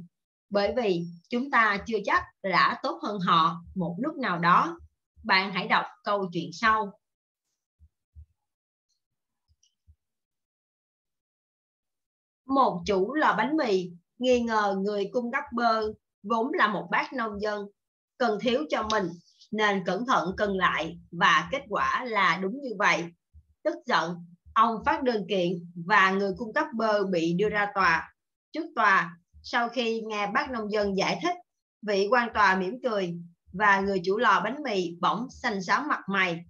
Bởi vì chúng ta chưa chắc đã tốt hơn họ một lúc nào đó. Bạn hãy đọc câu chuyện sau. Một chủ lò bánh mì nghi ngờ người cung cấp bơ vốn là một bác nông dân cần thiếu cho mình nên cẩn thận cân lại và kết quả là đúng như vậy. Tức giận, ông phát đơn kiện và người cung cấp bơ bị đưa ra tòa. Trước tòa, sau khi nghe bác nông dân giải thích, vị quan tòa mỉm cười và người chủ lò bánh mì bỗng xanh xám mặt mày.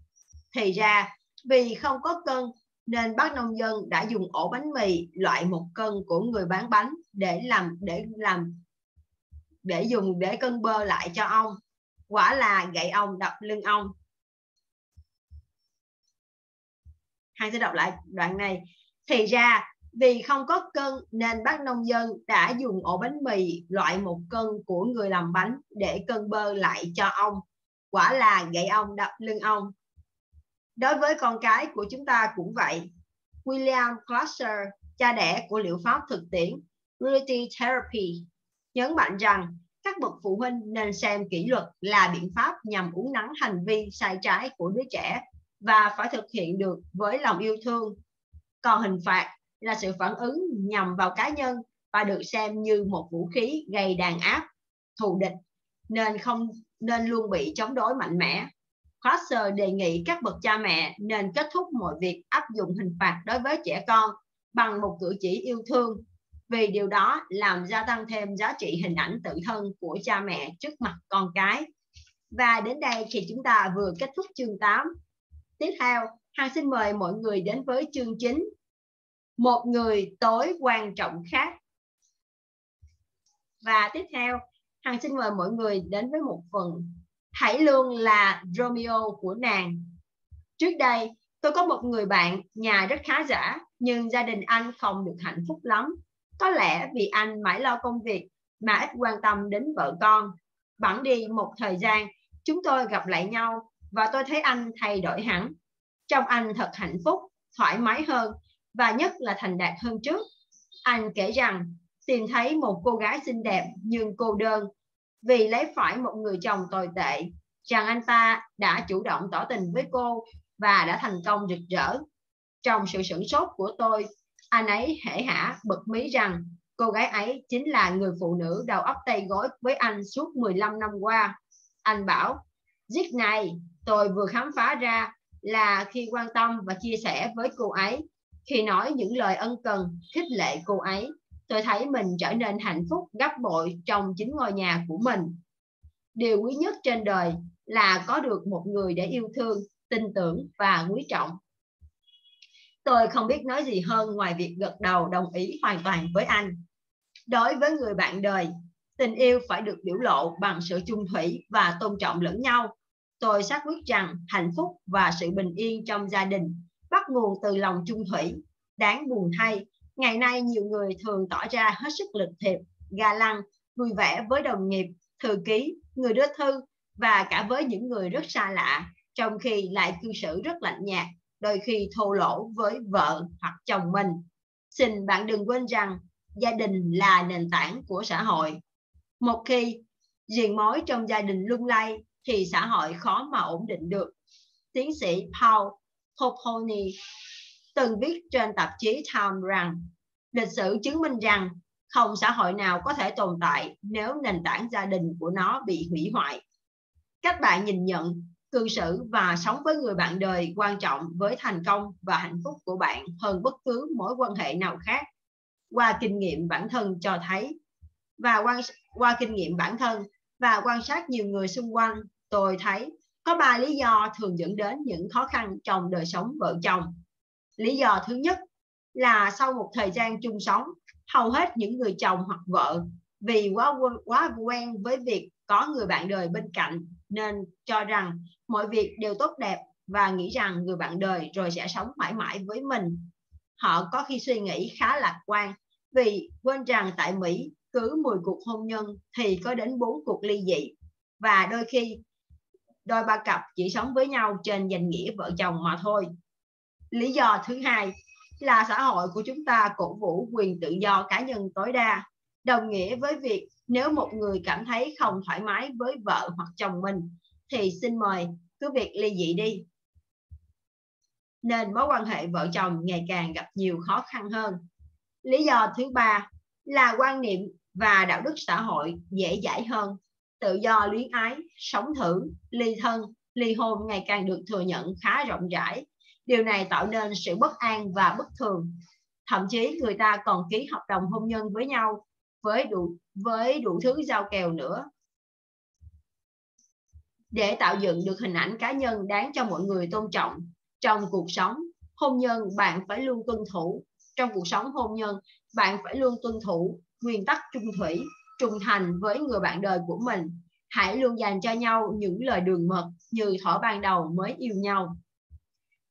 Thì ra, vì không có cân nên bác nông dân đã dùng ổ bánh mì loại một cân của người bán bánh để làm để làm, để dùng để cân bơ lại cho ông quả là gậy ông, đập lưng ông. Hai sẽ đọc lại đoạn này. Thì ra, vì không có cân nên bác nông dân đã dùng ổ bánh mì loại một cân của người làm bánh để cân bơ lại cho ông. Quả là gậy ông, đập lưng ông. Đối với con cái của chúng ta cũng vậy. William Glasser cha đẻ của liệu pháp thực tiễn Reality Therapy, nhấn mạnh rằng các bậc phụ huynh nên xem kỷ luật là biện pháp nhằm uống nắng hành vi sai trái của đứa trẻ và phải thực hiện được với lòng yêu thương. Còn hình phạt là sự phản ứng nhằm vào cá nhân và được xem như một vũ khí gây đàn áp, thù địch, nên không nên luôn bị chống đối mạnh mẽ. Crosser đề nghị các bậc cha mẹ nên kết thúc mọi việc áp dụng hình phạt đối với trẻ con bằng một cử chỉ yêu thương vì điều đó làm gia tăng thêm giá trị hình ảnh tự thân của cha mẹ trước mặt con cái. Và đến đây thì chúng ta vừa kết thúc chương 8. Tiếp theo, Hằng xin mời mọi người đến với chương 9. Một người tối quan trọng khác. Và tiếp theo, Hằng xin mời mọi người đến với một phần Hãy luôn là Romeo của nàng. Trước đây, tôi có một người bạn, nhà rất khá giả, nhưng gia đình anh không được hạnh phúc lắm có lẽ vì anh mãi lo công việc mà ít quan tâm đến vợ con. Bẵng đi một thời gian, chúng tôi gặp lại nhau và tôi thấy anh thay đổi hẳn. Trong anh thật hạnh phúc, thoải mái hơn và nhất là thành đạt hơn trước. Anh kể rằng tìm thấy một cô gái xinh đẹp nhưng cô đơn vì lấy phải một người chồng tồi tệ rằng anh ta đã chủ động tỏ tình với cô và đã thành công rực rỡ. Trong sự sửng sốt của tôi, anh ấy hể hả bật mí rằng cô gái ấy chính là người phụ nữ đầu óc tay gối với anh suốt 15 năm qua. Anh bảo, giết này tôi vừa khám phá ra là khi quan tâm và chia sẻ với cô ấy, khi nói những lời ân cần, khích lệ cô ấy, tôi thấy mình trở nên hạnh phúc gấp bội trong chính ngôi nhà của mình. Điều quý nhất trên đời là có được một người để yêu thương, tin tưởng và quý trọng. Tôi không biết nói gì hơn ngoài việc gật đầu đồng ý hoàn toàn với anh. Đối với người bạn đời, tình yêu phải được biểu lộ bằng sự chung thủy và tôn trọng lẫn nhau. Tôi xác quyết rằng hạnh phúc và sự bình yên trong gia đình bắt nguồn từ lòng chung thủy. Đáng buồn thay, ngày nay nhiều người thường tỏ ra hết sức lịch thiệp, ga lăng, vui vẻ với đồng nghiệp, thư ký, người đưa thư và cả với những người rất xa lạ, trong khi lại cư xử rất lạnh nhạt đôi khi thô lỗ với vợ hoặc chồng mình. Xin bạn đừng quên rằng gia đình là nền tảng của xã hội. Một khi diện mối trong gia đình lung lay thì xã hội khó mà ổn định được. Tiến sĩ Paul Poponi từng viết trên tạp chí Time rằng, lịch sử chứng minh rằng không xã hội nào có thể tồn tại nếu nền tảng gia đình của nó bị hủy hoại. Các bạn nhìn nhận cư xử và sống với người bạn đời quan trọng với thành công và hạnh phúc của bạn hơn bất cứ mối quan hệ nào khác. Qua kinh nghiệm bản thân cho thấy và quan qua kinh nghiệm bản thân và quan sát nhiều người xung quanh, tôi thấy có ba lý do thường dẫn đến những khó khăn trong đời sống vợ chồng. Lý do thứ nhất là sau một thời gian chung sống, hầu hết những người chồng hoặc vợ vì quá quá quen với việc có người bạn đời bên cạnh nên cho rằng mọi việc đều tốt đẹp và nghĩ rằng người bạn đời rồi sẽ sống mãi mãi với mình. Họ có khi suy nghĩ khá lạc quan vì quên rằng tại Mỹ, cứ 10 cuộc hôn nhân thì có đến 4 cuộc ly dị và đôi khi, đôi ba cặp chỉ sống với nhau trên danh nghĩa vợ chồng mà thôi. Lý do thứ hai là xã hội của chúng ta cổ vũ quyền tự do cá nhân tối đa, đồng nghĩa với việc nếu một người cảm thấy không thoải mái với vợ hoặc chồng mình, thì xin mời cứ việc ly dị đi. Nên mối quan hệ vợ chồng ngày càng gặp nhiều khó khăn hơn. Lý do thứ ba là quan niệm và đạo đức xã hội dễ dãi hơn. Tự do, luyến ái, sống thử, ly thân, ly hôn ngày càng được thừa nhận khá rộng rãi. Điều này tạo nên sự bất an và bất thường. Thậm chí người ta còn ký hợp đồng hôn nhân với nhau với đủ với đủ thứ giao kèo nữa. Để tạo dựng được hình ảnh cá nhân đáng cho mọi người tôn trọng trong cuộc sống, hôn nhân bạn phải luôn tuân thủ. Trong cuộc sống hôn nhân, bạn phải luôn tuân thủ nguyên tắc trung thủy, trung thành với người bạn đời của mình. Hãy luôn dành cho nhau những lời đường mật như thỏ ban đầu mới yêu nhau.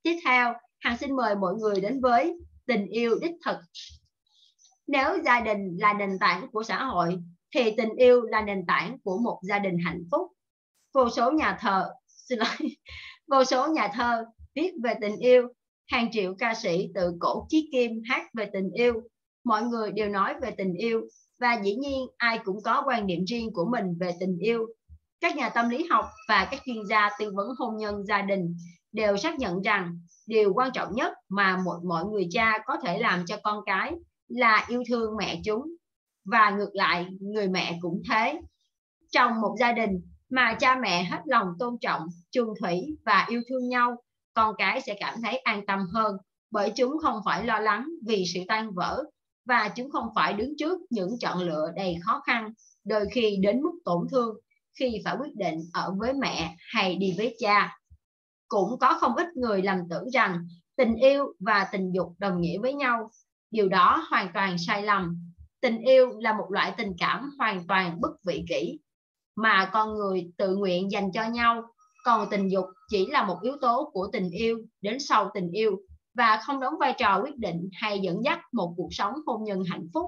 Tiếp theo, hằng xin mời mọi người đến với tình yêu đích thực nếu gia đình là nền tảng của xã hội thì tình yêu là nền tảng của một gia đình hạnh phúc. Vô số nhà thờ xin lỗi vô số nhà thơ viết về tình yêu. Hàng triệu ca sĩ từ cổ chí kim hát về tình yêu. Mọi người đều nói về tình yêu và dĩ nhiên ai cũng có quan điểm riêng của mình về tình yêu. Các nhà tâm lý học và các chuyên gia tư vấn hôn nhân gia đình đều xác nhận rằng điều quan trọng nhất mà mọi, mọi người cha có thể làm cho con cái là yêu thương mẹ chúng và ngược lại, người mẹ cũng thế. Trong một gia đình mà cha mẹ hết lòng tôn trọng, chung thủy và yêu thương nhau, con cái sẽ cảm thấy an tâm hơn bởi chúng không phải lo lắng vì sự tan vỡ và chúng không phải đứng trước những chọn lựa đầy khó khăn, đôi khi đến mức tổn thương khi phải quyết định ở với mẹ hay đi với cha. Cũng có không ít người lầm tưởng rằng tình yêu và tình dục đồng nghĩa với nhau điều đó hoàn toàn sai lầm. Tình yêu là một loại tình cảm hoàn toàn bất vị kỷ, mà con người tự nguyện dành cho nhau. Còn tình dục chỉ là một yếu tố của tình yêu đến sau tình yêu và không đóng vai trò quyết định hay dẫn dắt một cuộc sống hôn nhân hạnh phúc.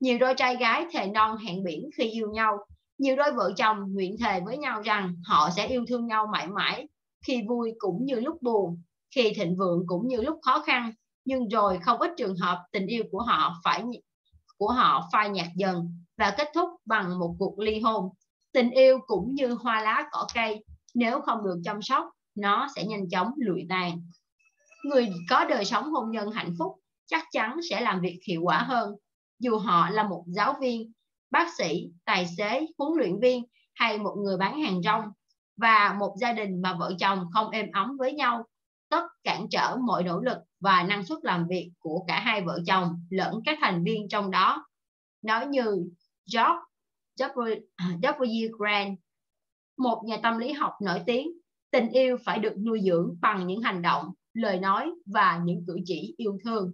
Nhiều đôi trai gái thề non hẹn biển khi yêu nhau. Nhiều đôi vợ chồng nguyện thề với nhau rằng họ sẽ yêu thương nhau mãi mãi, khi vui cũng như lúc buồn, khi thịnh vượng cũng như lúc khó khăn nhưng rồi không ít trường hợp tình yêu của họ phải của họ phai nhạt dần và kết thúc bằng một cuộc ly hôn. Tình yêu cũng như hoa lá, cỏ cây, nếu không được chăm sóc, nó sẽ nhanh chóng lụi tàn. Người có đời sống hôn nhân hạnh phúc chắc chắn sẽ làm việc hiệu quả hơn. Dù họ là một giáo viên, bác sĩ, tài xế, huấn luyện viên hay một người bán hàng rong và một gia đình mà vợ chồng không êm ấm với nhau tất cản trở mọi nỗ lực và năng suất làm việc của cả hai vợ chồng lẫn các thành viên trong đó nói như George W. À, w. Grant, một nhà tâm lý học nổi tiếng, tình yêu phải được nuôi dưỡng bằng những hành động, lời nói và những cử chỉ yêu thương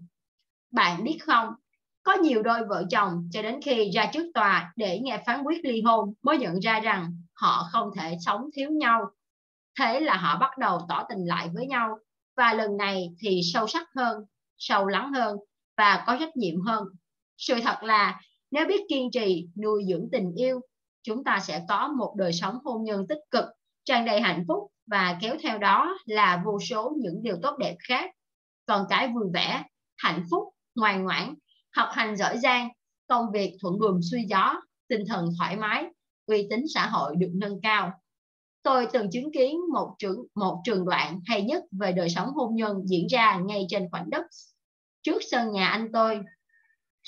bạn biết không, có nhiều đôi vợ chồng cho đến khi ra trước tòa để nghe phán quyết ly hôn mới nhận ra rằng họ không thể sống thiếu nhau thế là họ bắt đầu tỏ tình lại với nhau và lần này thì sâu sắc hơn, sâu lắng hơn và có trách nhiệm hơn. Sự thật là, nếu biết kiên trì, nuôi dưỡng tình yêu, chúng ta sẽ có một đời sống hôn nhân tích cực, tràn đầy hạnh phúc và kéo theo đó là vô số những điều tốt đẹp khác. Còn cái vui vẻ, hạnh phúc, ngoan ngoãn, học hành giỏi giang, công việc thuận buồm xuôi gió, tinh thần thoải mái, uy tín xã hội được nâng cao tôi từng chứng kiến một trường một trường đoạn hay nhất về đời sống hôn nhân diễn ra ngay trên khoảnh đất trước sân nhà anh tôi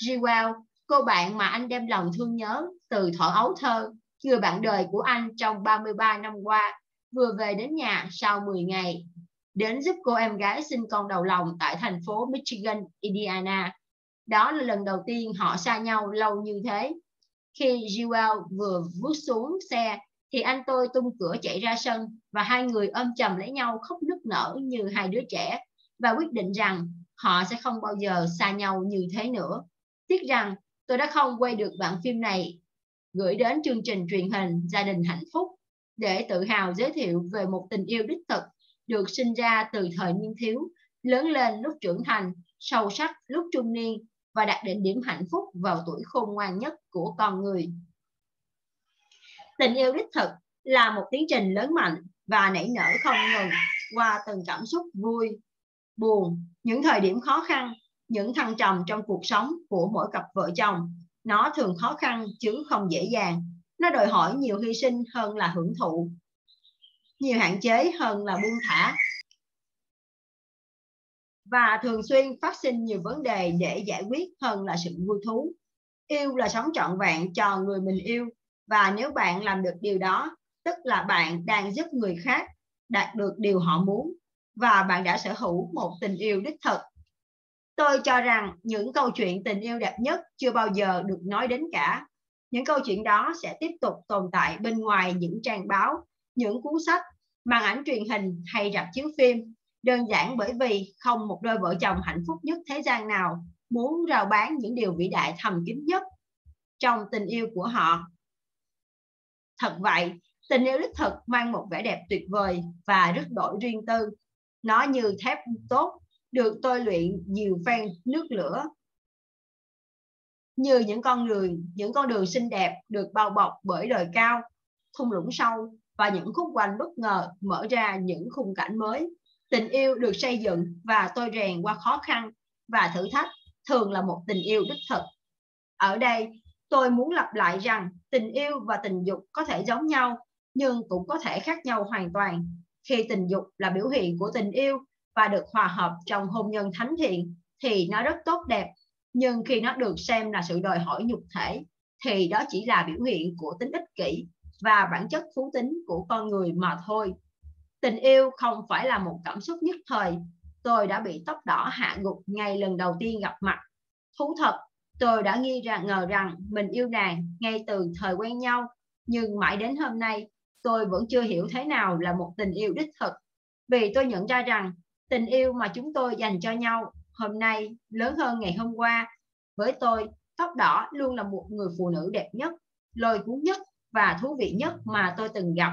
Jewel, cô bạn mà anh đem lòng thương nhớ từ thỏ ấu thơ, người bạn đời của anh trong 33 năm qua, vừa về đến nhà sau 10 ngày, đến giúp cô em gái sinh con đầu lòng tại thành phố Michigan, Indiana. Đó là lần đầu tiên họ xa nhau lâu như thế. Khi Jewel vừa bước xuống xe, thì anh tôi tung cửa chạy ra sân và hai người ôm chầm lấy nhau khóc nức nở như hai đứa trẻ và quyết định rằng họ sẽ không bao giờ xa nhau như thế nữa. Tiếc rằng tôi đã không quay được đoạn phim này gửi đến chương trình truyền hình Gia đình hạnh phúc để tự hào giới thiệu về một tình yêu đích thực được sinh ra từ thời niên thiếu, lớn lên lúc trưởng thành, sâu sắc lúc trung niên và đạt đến điểm hạnh phúc vào tuổi khôn ngoan nhất của con người. Tình yêu đích thực là một tiến trình lớn mạnh và nảy nở không ngừng qua từng cảm xúc vui, buồn, những thời điểm khó khăn những thăng trầm trong cuộc sống của mỗi cặp vợ chồng. Nó thường khó khăn chứ không dễ dàng. Nó đòi hỏi nhiều hy sinh hơn là hưởng thụ nhiều hạn chế hơn là buông thả. Và thường xuyên phát sinh nhiều vấn đề để giải quyết hơn là sự vui thú. Yêu là sống trọn vẹn cho người mình yêu và nếu bạn làm được điều đó, tức là bạn đang giúp người khác đạt được điều họ muốn, và bạn đã sở hữu một tình yêu đích thực. Tôi cho rằng những câu chuyện tình yêu đẹp nhất chưa bao giờ được nói đến cả. Những câu chuyện đó sẽ tiếp tục tồn tại bên ngoài những trang báo, những cuốn sách, màn ảnh truyền hình hay rạp chiếu phim. Đơn giản bởi vì không một đôi vợ chồng hạnh phúc nhất thế gian nào muốn rao bán những điều vĩ đại thầm kín nhất trong tình yêu của họ thật vậy, tình yêu đích thực mang một vẻ đẹp tuyệt vời và rất đổi riêng tư. Nó như thép tốt, được tôi luyện nhiều phen nước lửa. Như những con đường những con đường xinh đẹp được bao bọc bởi đời cao, thung lũng sâu và những khúc quanh bất ngờ mở ra những khung cảnh mới. Tình yêu được xây dựng và tôi rèn qua khó khăn và thử thách thường là một tình yêu đích thực. Ở đây tôi muốn lặp lại rằng tình yêu và tình dục có thể giống nhau, nhưng cũng có thể khác nhau hoàn toàn. Khi tình dục là biểu hiện của tình yêu và được hòa hợp trong hôn nhân thánh thiện, thì nó rất tốt đẹp. Nhưng khi nó được xem là sự đòi hỏi nhục thể, thì đó chỉ là biểu hiện của tính ích kỷ và bản chất thú tính của con người mà thôi. Tình yêu không phải là một cảm xúc nhất thời. Tôi đã bị tóc đỏ hạ gục ngay lần đầu tiên gặp mặt. Thú thật tôi đã nghi rằng ngờ rằng mình yêu nàng ngay từ thời quen nhau, nhưng mãi đến hôm nay, tôi vẫn chưa hiểu thế nào là một tình yêu đích thực. Vì tôi nhận ra rằng, tình yêu mà chúng tôi dành cho nhau hôm nay lớn hơn ngày hôm qua, với tôi, tóc đỏ luôn là một người phụ nữ đẹp nhất, lôi cuốn nhất và thú vị nhất mà tôi từng gặp.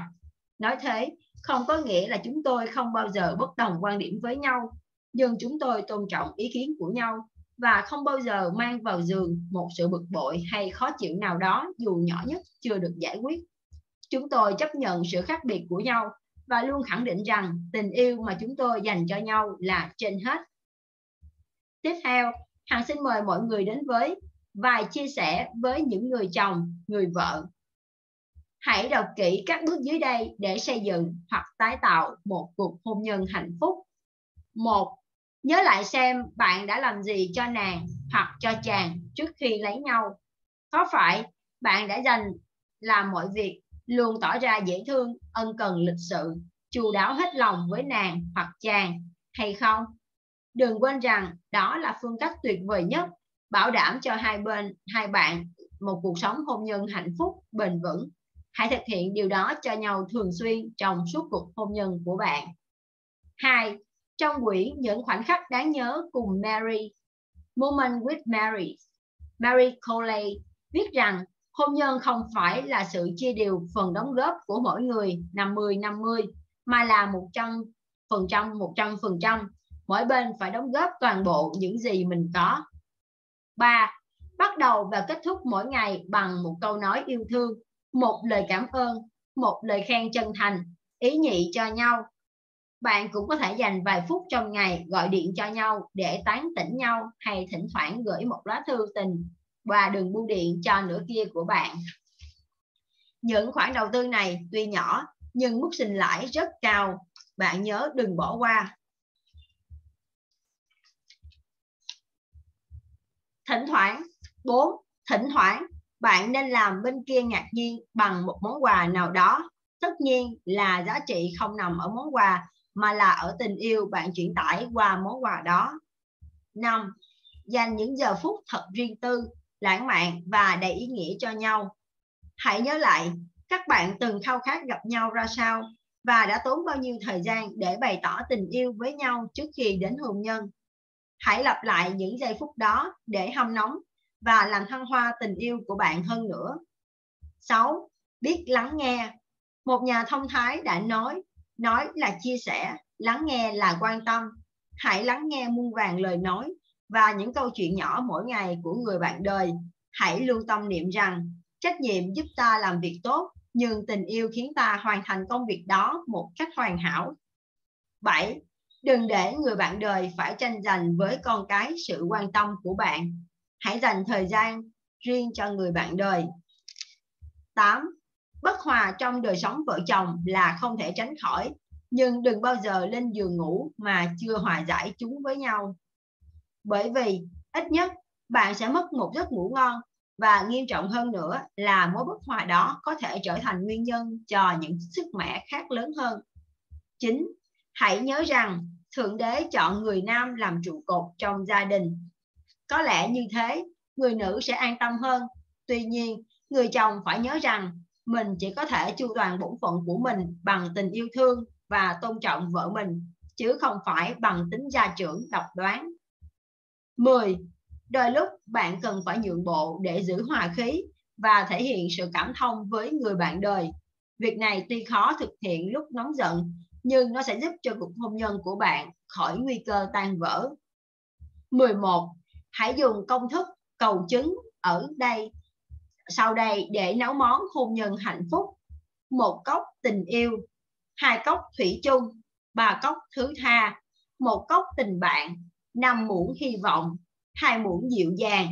Nói thế, không có nghĩa là chúng tôi không bao giờ bất đồng quan điểm với nhau, nhưng chúng tôi tôn trọng ý kiến của nhau và không bao giờ mang vào giường một sự bực bội hay khó chịu nào đó, dù nhỏ nhất chưa được giải quyết. Chúng tôi chấp nhận sự khác biệt của nhau và luôn khẳng định rằng tình yêu mà chúng tôi dành cho nhau là trên hết. Tiếp theo, hằng xin mời mọi người đến với vài chia sẻ với những người chồng, người vợ. Hãy đọc kỹ các bước dưới đây để xây dựng hoặc tái tạo một cuộc hôn nhân hạnh phúc. Một nhớ lại xem bạn đã làm gì cho nàng hoặc cho chàng trước khi lấy nhau. Có phải bạn đã dành làm mọi việc luôn tỏ ra dễ thương, ân cần, lịch sự, chu đáo hết lòng với nàng hoặc chàng hay không? Đừng quên rằng đó là phương cách tuyệt vời nhất, bảo đảm cho hai bên, hai bạn một cuộc sống hôn nhân hạnh phúc, bền vững. Hãy thực hiện điều đó cho nhau thường xuyên trong suốt cuộc hôn nhân của bạn. Hai trong quyển những khoảnh khắc đáng nhớ cùng Mary Moment with Mary Mary Coley viết rằng hôn nhân không phải là sự chia đều phần đóng góp của mỗi người 50-50 mà là 100 phần trăm 100 phần trăm mỗi bên phải đóng góp toàn bộ những gì mình có 3. Bắt đầu và kết thúc mỗi ngày bằng một câu nói yêu thương, một lời cảm ơn, một lời khen chân thành, ý nhị cho nhau. Bạn cũng có thể dành vài phút trong ngày gọi điện cho nhau để tán tỉnh nhau hay thỉnh thoảng gửi một lá thư tình và đừng bưu điện cho nửa kia của bạn. Những khoản đầu tư này tuy nhỏ, nhưng mức sinh lãi rất cao. Bạn nhớ đừng bỏ qua. Thỉnh thoảng 4. Thỉnh thoảng bạn nên làm bên kia ngạc nhiên bằng một món quà nào đó. Tất nhiên là giá trị không nằm ở món quà mà là ở tình yêu bạn chuyển tải qua món quà đó. 5. Dành những giờ phút thật riêng tư, lãng mạn và đầy ý nghĩa cho nhau. Hãy nhớ lại các bạn từng khao khát gặp nhau ra sao và đã tốn bao nhiêu thời gian để bày tỏ tình yêu với nhau trước khi đến hôn nhân. Hãy lặp lại những giây phút đó để hâm nóng và làm thăng hoa tình yêu của bạn hơn nữa. 6. Biết lắng nghe. Một nhà thông thái đã nói, nói là chia sẻ, lắng nghe là quan tâm. Hãy lắng nghe muôn vàng lời nói và những câu chuyện nhỏ mỗi ngày của người bạn đời. Hãy luôn tâm niệm rằng trách nhiệm giúp ta làm việc tốt, nhưng tình yêu khiến ta hoàn thành công việc đó một cách hoàn hảo. 7. Đừng để người bạn đời phải tranh giành với con cái sự quan tâm của bạn. Hãy dành thời gian riêng cho người bạn đời. 8. Bất hòa trong đời sống vợ chồng là không thể tránh khỏi, nhưng đừng bao giờ lên giường ngủ mà chưa hòa giải chúng với nhau. Bởi vì ít nhất bạn sẽ mất một giấc ngủ ngon và nghiêm trọng hơn nữa là mối bất hòa đó có thể trở thành nguyên nhân cho những sức mẻ khác lớn hơn. chính Hãy nhớ rằng Thượng Đế chọn người nam làm trụ cột trong gia đình. Có lẽ như thế, người nữ sẽ an tâm hơn. Tuy nhiên, người chồng phải nhớ rằng mình chỉ có thể chu toàn bổn phận của mình bằng tình yêu thương và tôn trọng vợ mình, chứ không phải bằng tính gia trưởng độc đoán. 10. Đôi lúc bạn cần phải nhượng bộ để giữ hòa khí và thể hiện sự cảm thông với người bạn đời. Việc này tuy khó thực hiện lúc nóng giận, nhưng nó sẽ giúp cho cuộc hôn nhân của bạn khỏi nguy cơ tan vỡ. 11. Hãy dùng công thức cầu chứng ở đây sau đây để nấu món hôn nhân hạnh phúc. Một cốc tình yêu, hai cốc thủy chung, ba cốc thứ tha, một cốc tình bạn, năm muỗng hy vọng, hai muỗng dịu dàng,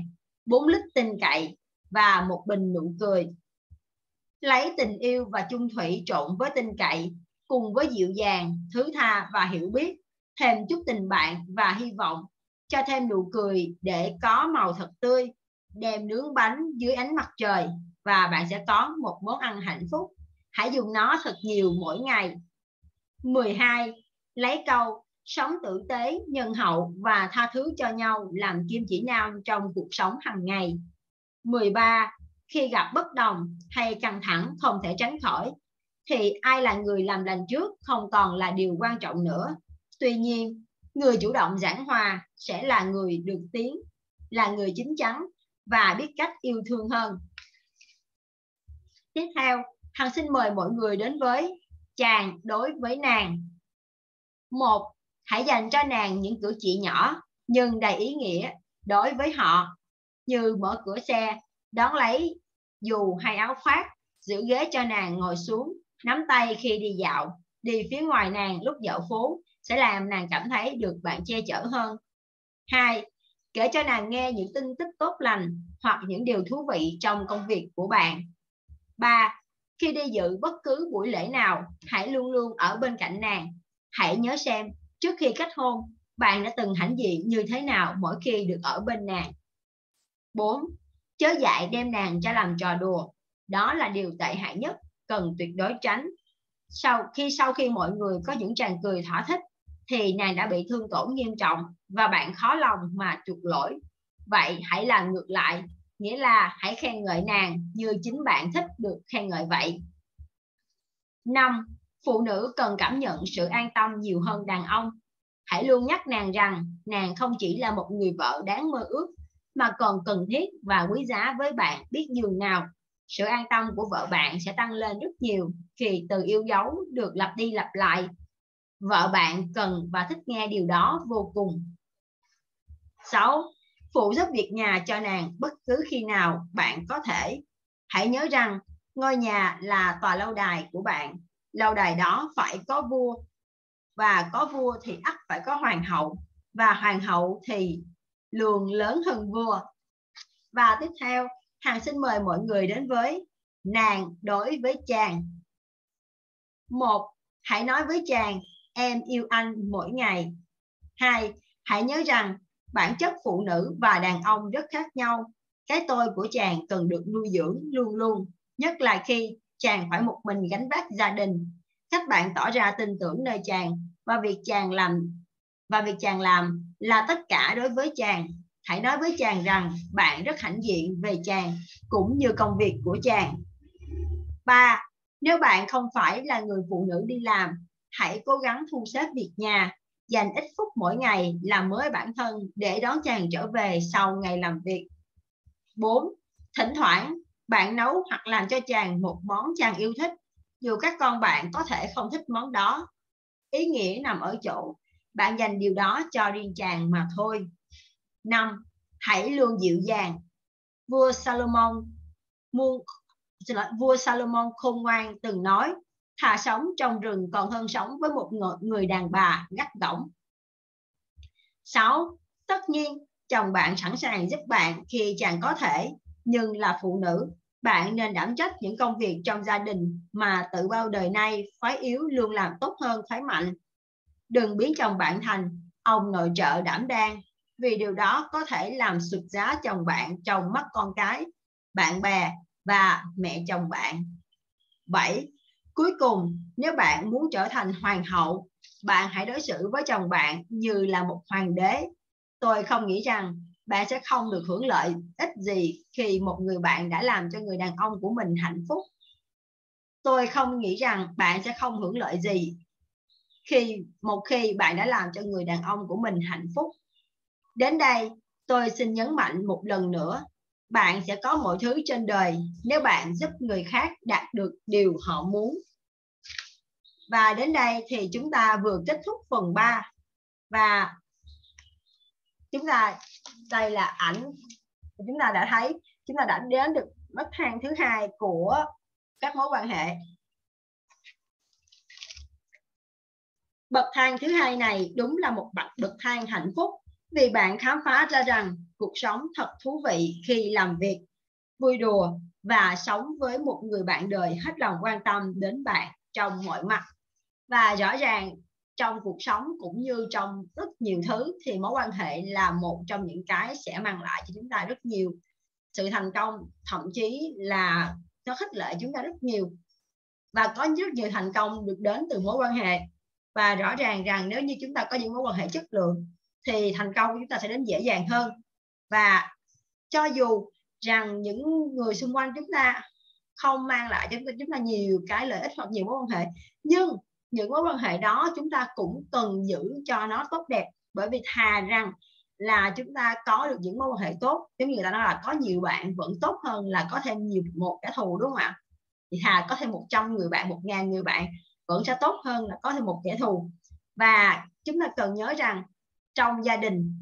bốn lít tin cậy và một bình nụ cười. Lấy tình yêu và chung thủy trộn với tin cậy cùng với dịu dàng, thứ tha và hiểu biết, thêm chút tình bạn và hy vọng, cho thêm nụ cười để có màu thật tươi, đem nướng bánh dưới ánh mặt trời và bạn sẽ có một món ăn hạnh phúc. Hãy dùng nó thật nhiều mỗi ngày. 12. Lấy câu sống tử tế, nhân hậu và tha thứ cho nhau làm kim chỉ nam trong cuộc sống hàng ngày. 13. Khi gặp bất đồng hay căng thẳng không thể tránh khỏi, thì ai là người làm lành trước không còn là điều quan trọng nữa. Tuy nhiên, người chủ động giảng hòa sẽ là người được tiếng, là người chính chắn và biết cách yêu thương hơn. Tiếp theo, Hằng xin mời mọi người đến với chàng đối với nàng. Một, hãy dành cho nàng những cử chỉ nhỏ nhưng đầy ý nghĩa đối với họ như mở cửa xe, đón lấy dù hay áo khoác, giữ ghế cho nàng ngồi xuống, nắm tay khi đi dạo, đi phía ngoài nàng lúc dạo phố sẽ làm nàng cảm thấy được bạn che chở hơn. Hai, kể cho nàng nghe những tin tức tốt lành hoặc những điều thú vị trong công việc của bạn. Ba, khi đi dự bất cứ buổi lễ nào, hãy luôn luôn ở bên cạnh nàng. Hãy nhớ xem Trước khi kết hôn, bạn đã từng hãnh diện như thế nào mỗi khi được ở bên nàng? 4. Chớ dại đem nàng cho làm trò đùa. Đó là điều tệ hại nhất, cần tuyệt đối tránh. Sau khi sau khi mọi người có những tràng cười thỏa thích, thì nàng đã bị thương tổn nghiêm trọng và bạn khó lòng mà chuộc lỗi. Vậy hãy làm ngược lại, nghĩa là hãy khen ngợi nàng như chính bạn thích được khen ngợi vậy. 5 phụ nữ cần cảm nhận sự an tâm nhiều hơn đàn ông hãy luôn nhắc nàng rằng nàng không chỉ là một người vợ đáng mơ ước mà còn cần thiết và quý giá với bạn biết nhường nào sự an tâm của vợ bạn sẽ tăng lên rất nhiều khi từ yêu dấu được lặp đi lặp lại vợ bạn cần và thích nghe điều đó vô cùng 6. Phụ giúp việc nhà cho nàng bất cứ khi nào bạn có thể. Hãy nhớ rằng, ngôi nhà là tòa lâu đài của bạn lâu đài đó phải có vua và có vua thì ắt phải có hoàng hậu, và hoàng hậu thì luồng lớn hơn vua và tiếp theo hàng xin mời mọi người đến với nàng đối với chàng một, hãy nói với chàng em yêu anh mỗi ngày. Hai, hãy nhớ rằng bản chất phụ nữ và đàn ông rất khác nhau. Cái tôi của chàng cần được nuôi dưỡng luôn luôn, nhất là khi chàng phải một mình gánh vác gia đình. Các bạn tỏ ra tin tưởng nơi chàng và việc chàng làm, và việc chàng làm là tất cả đối với chàng. Hãy nói với chàng rằng bạn rất hãnh diện về chàng cũng như công việc của chàng. Ba, nếu bạn không phải là người phụ nữ đi làm hãy cố gắng thu xếp việc nhà dành ít phút mỗi ngày làm mới bản thân để đón chàng trở về sau ngày làm việc 4. Thỉnh thoảng bạn nấu hoặc làm cho chàng một món chàng yêu thích, dù các con bạn có thể không thích món đó. Ý nghĩa nằm ở chỗ bạn dành điều đó cho riêng chàng mà thôi. 5. Hãy luôn dịu dàng. Vua Salomon muôn vua Salomon khôn ngoan từng nói thà sống trong rừng còn hơn sống với một người đàn bà gắt gỏng 6. Tất nhiên, chồng bạn sẵn sàng giúp bạn khi chàng có thể, nhưng là phụ nữ, bạn nên đảm trách những công việc trong gia đình mà tự bao đời nay phái yếu luôn làm tốt hơn phái mạnh. Đừng biến chồng bạn thành ông nội trợ đảm đang, vì điều đó có thể làm sụt giá chồng bạn trong mắt con cái, bạn bè và mẹ chồng bạn. 7. Cuối cùng, nếu bạn muốn trở thành hoàng hậu, bạn hãy đối xử với chồng bạn như là một hoàng đế. Tôi không nghĩ rằng bạn sẽ không được hưởng lợi ích gì khi một người bạn đã làm cho người đàn ông của mình hạnh phúc. Tôi không nghĩ rằng bạn sẽ không hưởng lợi gì khi một khi bạn đã làm cho người đàn ông của mình hạnh phúc. Đến đây, tôi xin nhấn mạnh một lần nữa, bạn sẽ có mọi thứ trên đời nếu bạn giúp người khác đạt được điều họ muốn. Và đến đây thì chúng ta vừa kết thúc phần 3 và chúng ta, đây là ảnh. Chúng ta đã thấy, chúng ta đã đến được bậc thang thứ hai của các mối quan hệ. Bậc thang thứ hai này đúng là một bậc bậc thang hạnh phúc. Vì bạn khám phá ra rằng cuộc sống thật thú vị khi làm việc, vui đùa và sống với một người bạn đời hết lòng quan tâm đến bạn trong mọi mặt và rõ ràng trong cuộc sống cũng như trong rất nhiều thứ thì mối quan hệ là một trong những cái sẽ mang lại cho chúng ta rất nhiều sự thành công, thậm chí là nó khích lệ chúng ta rất nhiều. Và có rất nhiều thành công được đến từ mối quan hệ. Và rõ ràng rằng nếu như chúng ta có những mối quan hệ chất lượng thì thành công của chúng ta sẽ đến dễ dàng hơn. Và cho dù rằng những người xung quanh chúng ta không mang lại cho chúng ta nhiều cái lợi ích hoặc nhiều mối quan hệ, nhưng những mối quan hệ đó chúng ta cũng cần giữ cho nó tốt đẹp. Bởi vì thà rằng là chúng ta có được những mối quan hệ tốt, giống như người ta nói là có nhiều bạn vẫn tốt hơn là có thêm nhiều một kẻ thù, đúng không ạ? Thì thà có thêm 100 người bạn, một ngàn người bạn vẫn sẽ tốt hơn là có thêm một kẻ thù. Và chúng ta cần nhớ rằng trong gia đình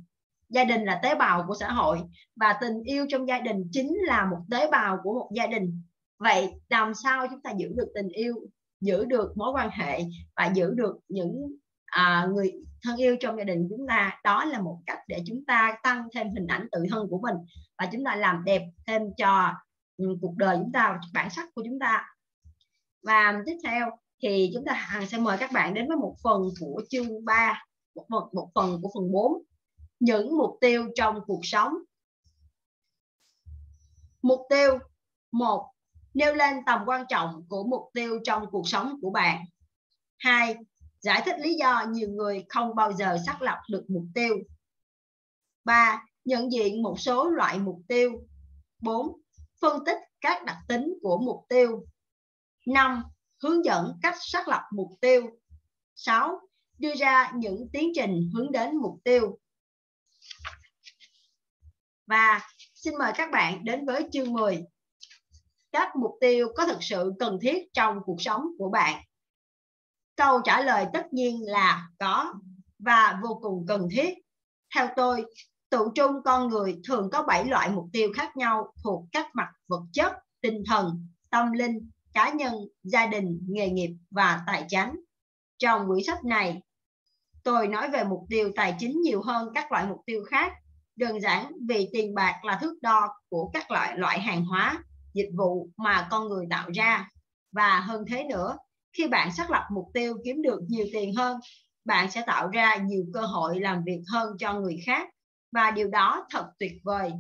gia đình là tế bào của xã hội và tình yêu trong gia đình chính là một tế bào của một gia đình. Vậy làm sao chúng ta giữ được tình yêu giữ được mối quan hệ và giữ được những à, người thân yêu trong gia đình chúng ta đó là một cách để chúng ta tăng thêm hình ảnh tự thân của mình và chúng ta làm đẹp thêm cho um, cuộc đời chúng ta bản sắc của chúng ta. Và tiếp theo thì chúng ta hằng sẽ mời các bạn đến với một phần của chương 3 một phần, một phần của phần 4 những mục tiêu trong cuộc sống. Mục tiêu một nêu lên tầm quan trọng của mục tiêu trong cuộc sống của bạn. 2. Giải thích lý do nhiều người không bao giờ xác lập được mục tiêu. 3. Nhận diện một số loại mục tiêu. 4. Phân tích các đặc tính của mục tiêu. 5. Hướng dẫn cách xác lập mục tiêu. 6. Đưa ra những tiến trình hướng đến mục tiêu. Và xin mời các bạn đến với chương 10 các mục tiêu có thực sự cần thiết trong cuộc sống của bạn? Câu trả lời tất nhiên là có và vô cùng cần thiết. Theo tôi tụ trung con người thường có 7 loại mục tiêu khác nhau thuộc các mặt vật chất, tinh thần, tâm linh, cá nhân, gia đình, nghề nghiệp và tài chính trong quyển sách này, tôi nói về mục tiêu tài chính nhiều hơn các loại mục tiêu khác, đơn giản vì tiền bạc là thước đo của các loại loại hàng hóa dịch vụ mà con người tạo ra. Và hơn thế nữa, khi bạn xác lập mục tiêu kiếm được nhiều tiền hơn, bạn sẽ tạo ra nhiều cơ hội làm việc hơn cho người khác. Và điều đó thật tuyệt vời.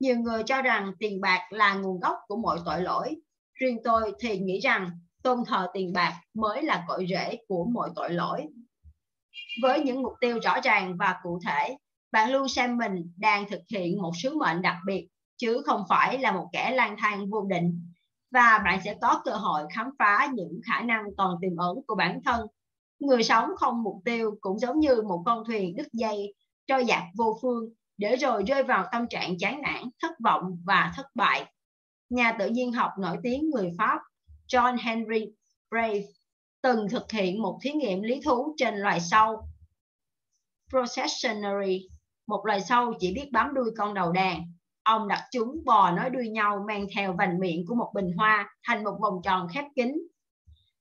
Nhiều người cho rằng tiền bạc là nguồn gốc của mọi tội lỗi. Riêng tôi thì nghĩ rằng tôn thờ tiền bạc mới là cội rễ của mọi tội lỗi. Với những mục tiêu rõ ràng và cụ thể, bạn luôn xem mình đang thực hiện một sứ mệnh đặc biệt chứ không phải là một kẻ lang thang vô định. Và bạn sẽ có cơ hội khám phá những khả năng còn tiềm ẩn của bản thân. Người sống không mục tiêu cũng giống như một con thuyền đứt dây trôi dạt vô phương để rồi rơi vào tâm trạng chán nản thất vọng và thất bại. Nhà tự nhiên học nổi tiếng người pháp John Henry Brave từng thực hiện một thí nghiệm lý thú trên loài sâu. Processionary, một loài sâu chỉ biết bám đuôi con đầu đàn ông đặt chúng bò nói đuôi nhau mang theo vành miệng của một bình hoa thành một vòng tròn khép kín.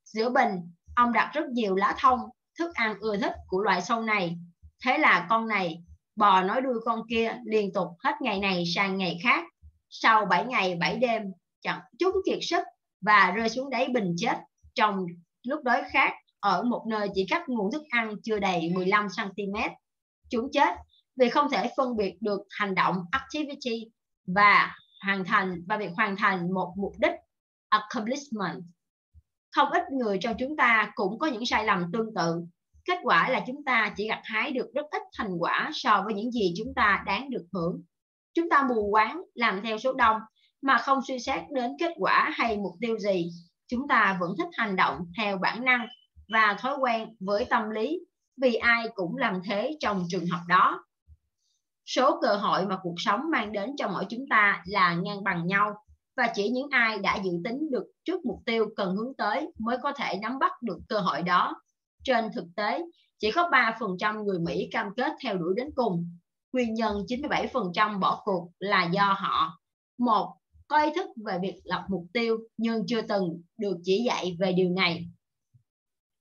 Giữa bình, ông đặt rất nhiều lá thông, thức ăn ưa thích của loại sâu này. Thế là con này bò nói đuôi con kia liên tục hết ngày này sang ngày khác sau 7 ngày 7 đêm chẳng chúng kiệt sức và rơi xuống đáy bình chết trong lúc đói khát ở một nơi chỉ cách nguồn thức ăn chưa đầy 15 cm. Chúng chết vì không thể phân biệt được hành động activity và hoàn thành, và việc hoàn thành một mục đích, accomplishment. Không ít người trong chúng ta cũng có những sai lầm tương tự. Kết quả là chúng ta chỉ gặt hái được rất ít thành quả so với những gì chúng ta đáng được hưởng. Chúng ta mù quáng, làm theo số đông, mà không suy xét đến kết quả hay mục tiêu gì. Chúng ta vẫn thích hành động theo bản năng và thói quen với tâm lý, vì ai cũng làm thế trong trường hợp đó số cơ hội mà cuộc sống mang đến cho mỗi chúng ta là ngang bằng nhau và chỉ những ai đã dự tính được trước mục tiêu cần hướng tới mới có thể nắm bắt được cơ hội đó. Trên thực tế, chỉ có 3% người Mỹ cam kết theo đuổi đến cùng. Nguyên nhân 97% bỏ cuộc là do họ một có ý thức về việc lập mục tiêu nhưng chưa từng được chỉ dạy về điều này.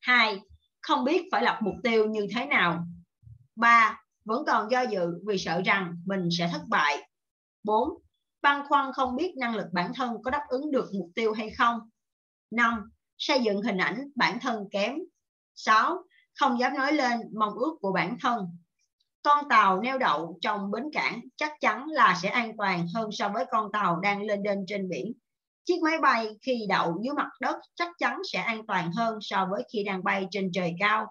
2. Không biết phải lập mục tiêu như thế nào. 3. Vẫn còn do dự vì sợ rằng mình sẽ thất bại. 4. Băn khoăn không biết năng lực bản thân có đáp ứng được mục tiêu hay không. 5. Xây dựng hình ảnh bản thân kém. 6. Không dám nói lên mong ước của bản thân. Con tàu neo đậu trong bến cảng chắc chắn là sẽ an toàn hơn so với con tàu đang lên đên trên biển Chiếc máy bay khi đậu dưới mặt đất chắc chắn sẽ an toàn hơn so với khi đang bay trên trời cao.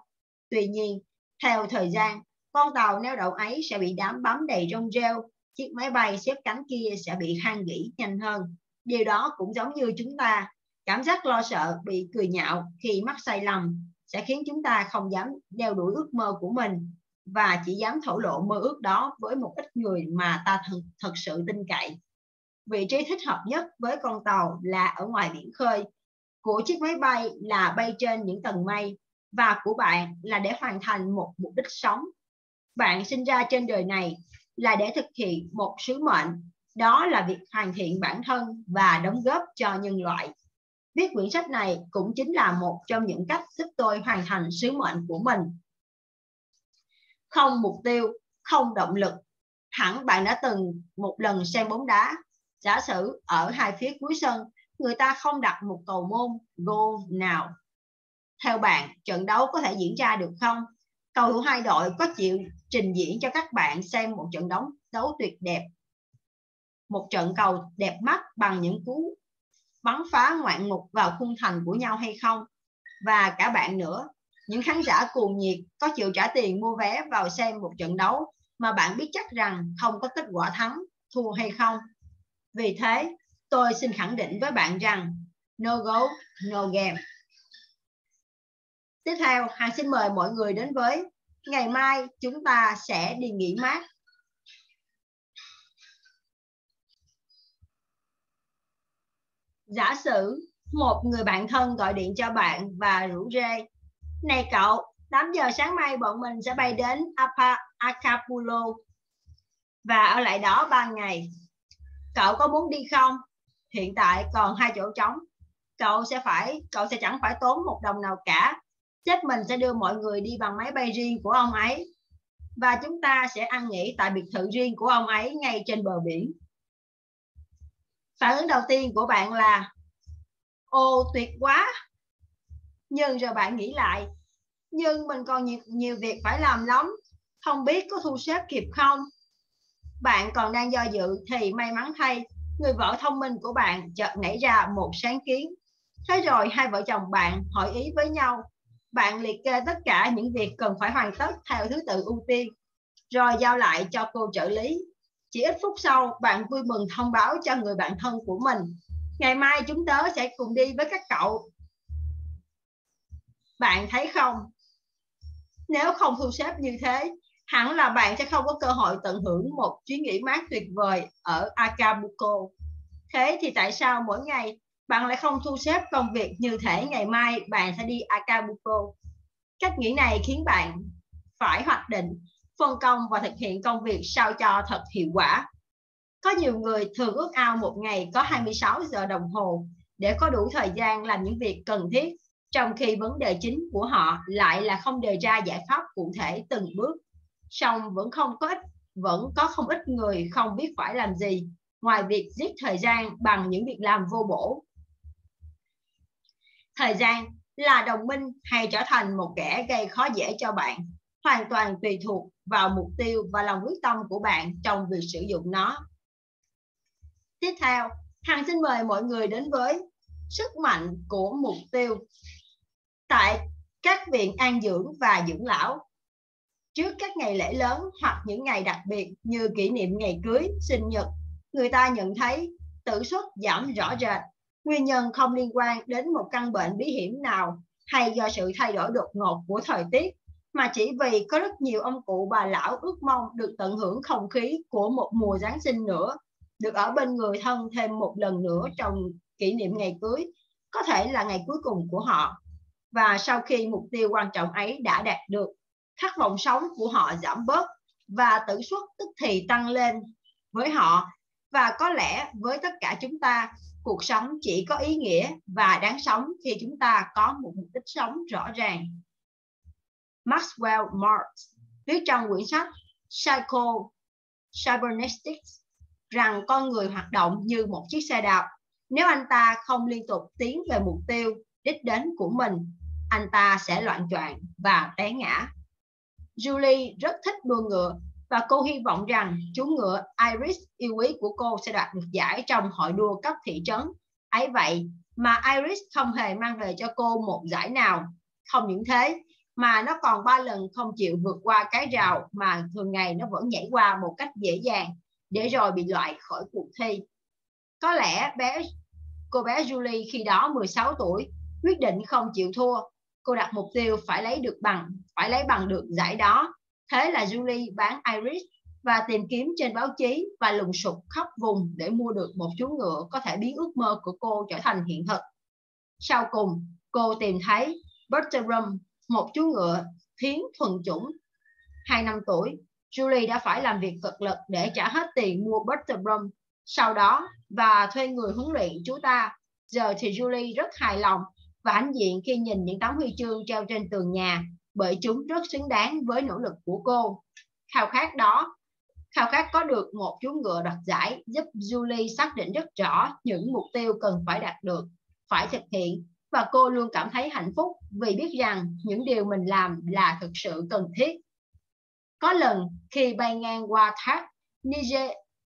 Tuy nhiên, theo thời gian, con tàu neo đậu ấy sẽ bị đám bám đầy rong rêu, chiếc máy bay xếp cánh kia sẽ bị hang gỉ nhanh hơn. Điều đó cũng giống như chúng ta, cảm giác lo sợ bị cười nhạo khi mắc sai lầm sẽ khiến chúng ta không dám đeo đuổi ước mơ của mình và chỉ dám thổ lộ mơ ước đó với một ít người mà ta thật, thật sự tin cậy. Vị trí thích hợp nhất với con tàu là ở ngoài biển khơi. Của chiếc máy bay là bay trên những tầng mây và của bạn là để hoàn thành một mục đích sống bạn sinh ra trên đời này là để thực hiện một sứ mệnh. Đó là việc hoàn thiện bản thân và đóng góp cho nhân loại. Viết quyển sách này cũng chính là một trong những cách giúp tôi hoàn thành sứ mệnh của mình. Không mục tiêu không động lực. Hẳn bạn đã từng một lần xem bóng đá. Giả sử ở hai phía cuối sân, người ta không đặt một cầu môn goal nào. Theo bạn, trận đấu có thể diễn ra được không? Cầu thủ hai đội có chịu trình diễn cho các bạn xem một trận đấu đấu tuyệt đẹp. Một trận cầu đẹp mắt bằng những cú bắn phá ngoạn mục vào khung thành của nhau hay không? Và cả bạn nữa, những khán giả cuồng nhiệt có chịu trả tiền mua vé vào xem một trận đấu mà bạn biết chắc rằng không có kết quả thắng, thua hay không? Vì thế, tôi xin khẳng định với bạn rằng no go, no game. Tiếp theo, Hằng xin mời mọi người đến với ngày mai chúng ta sẽ đi nghỉ mát. Giả sử một người bạn thân gọi điện cho bạn và rủ rê. Này cậu, 8 giờ sáng mai bọn mình sẽ bay đến Apa, Acapulco và ở lại đó 3 ngày cậu có muốn đi không hiện tại còn hai chỗ trống cậu sẽ phải cậu sẽ chẳng phải tốn một đồng nào cả sếp mình sẽ đưa mọi người đi bằng máy bay riêng của ông ấy. Và chúng ta sẽ ăn nghỉ tại biệt thự riêng của ông ấy ngay trên bờ biển. Phản ứng đầu tiên của bạn là ô tuyệt quá! Nhưng rồi bạn nghĩ lại nhưng mình còn nhiều, nhiều việc phải làm lắm không biết có thu xếp kịp không? Bạn còn đang do dự thì may mắn thay người vợ thông minh của bạn chợt nảy ra một sáng kiến. Thế rồi hai vợ chồng bạn hỏi ý với nhau bạn liệt kê tất cả những việc cần phải hoàn tất theo thứ tự ưu tiên, rồi giao lại cho cô trợ lý. Chỉ ít phút sau, bạn vui mừng thông báo cho người bạn thân của mình. Ngày mai chúng tớ sẽ cùng đi với các cậu. Bạn thấy không? Nếu không thu xếp như thế, hẳn là bạn sẽ không có cơ hội tận hưởng một chuyến nghỉ mát tuyệt vời ở Acapulco. Thế thì tại sao mỗi ngày bạn lại không thu xếp công việc như thể ngày mai bạn sẽ đi Acapulco? Cách nghĩ này khiến bạn phải hoạch định, phân công và thực hiện công việc sao cho thật hiệu quả. Có nhiều người thường ước ao một ngày có 26 giờ đồng hồ để có đủ thời gian làm những việc cần thiết, trong khi vấn đề chính của họ lại là không đề ra giải pháp cụ thể từng bước song vẫn không có ít vẫn có không ít người không biết phải làm gì ngoài việc giết thời gian bằng những việc làm vô bổ. Thời gian là đồng minh hay trở thành một kẻ gây khó dễ cho bạn, hoàn toàn tùy thuộc vào mục tiêu và lòng quyết tâm của bạn trong việc sử dụng nó. Tiếp theo, Hằng xin mời mọi người đến với sức mạnh của mục tiêu. Tại các viện an dưỡng và dưỡng lão, trước các ngày lễ lớn hoặc những ngày đặc biệt như kỷ niệm ngày cưới, sinh nhật, người ta nhận thấy tử suất giảm rõ rệt. Nguyên nhân không liên quan đến một căn bệnh bí hiểm nào hay do sự thay đổi đột ngột của thời tiết, mà chỉ vì có rất nhiều ông cụ bà lão ước mong được tận hưởng không khí của một mùa Giáng sinh nữa, được ở bên người thân thêm một lần nữa trong kỷ niệm ngày cưới, có thể là ngày cuối cùng của họ. Và sau khi mục tiêu quan trọng ấy đã đạt được, khát vọng sống của họ giảm bớt và tử suất tức thì tăng lên với họ và có lẽ với tất cả chúng ta cuộc sống chỉ có ý nghĩa và đáng sống khi chúng ta có một mục đích sống rõ ràng. Maxwell Marx viết trong quyển sách Psycho Cybernetics rằng con người hoạt động như một chiếc xe đạp. Nếu anh ta không liên tục tiến về mục tiêu đích đến của mình, anh ta sẽ loạn choạng và té ngã. Julie rất thích đua ngựa và cô hy vọng rằng chú ngựa Iris yêu quý của cô sẽ đoạt được giải trong hội đua cấp thị trấn. Ấy vậy mà Iris không hề mang về cho cô một giải nào. Không những thế mà nó còn ba lần không chịu vượt qua cái rào mà thường ngày nó vẫn nhảy qua một cách dễ dàng để rồi bị loại khỏi cuộc thi. Có lẽ bé cô bé Julie khi đó 16 tuổi quyết định không chịu thua. Cô đặt mục tiêu phải lấy được bằng, phải lấy bằng được giải đó Thế là Julie bán Iris và tìm kiếm trên báo chí và lùng sục khắp vùng để mua được một chú ngựa có thể biến ước mơ của cô trở thành hiện thực. Sau cùng, cô tìm thấy Bertram, một chú ngựa thiến thuần chủng. Hai năm tuổi, Julie đã phải làm việc cực lực để trả hết tiền mua Bertram sau đó và thuê người huấn luyện chú ta. Giờ thì Julie rất hài lòng và hãnh diện khi nhìn những tấm huy chương treo trên tường nhà bởi chúng rất xứng đáng với nỗ lực của cô. Khao khát đó, khao khát có được một chú ngựa đoạt giải giúp Julie xác định rất rõ những mục tiêu cần phải đạt được, phải thực hiện và cô luôn cảm thấy hạnh phúc vì biết rằng những điều mình làm là thực sự cần thiết. Có lần khi bay ngang qua thác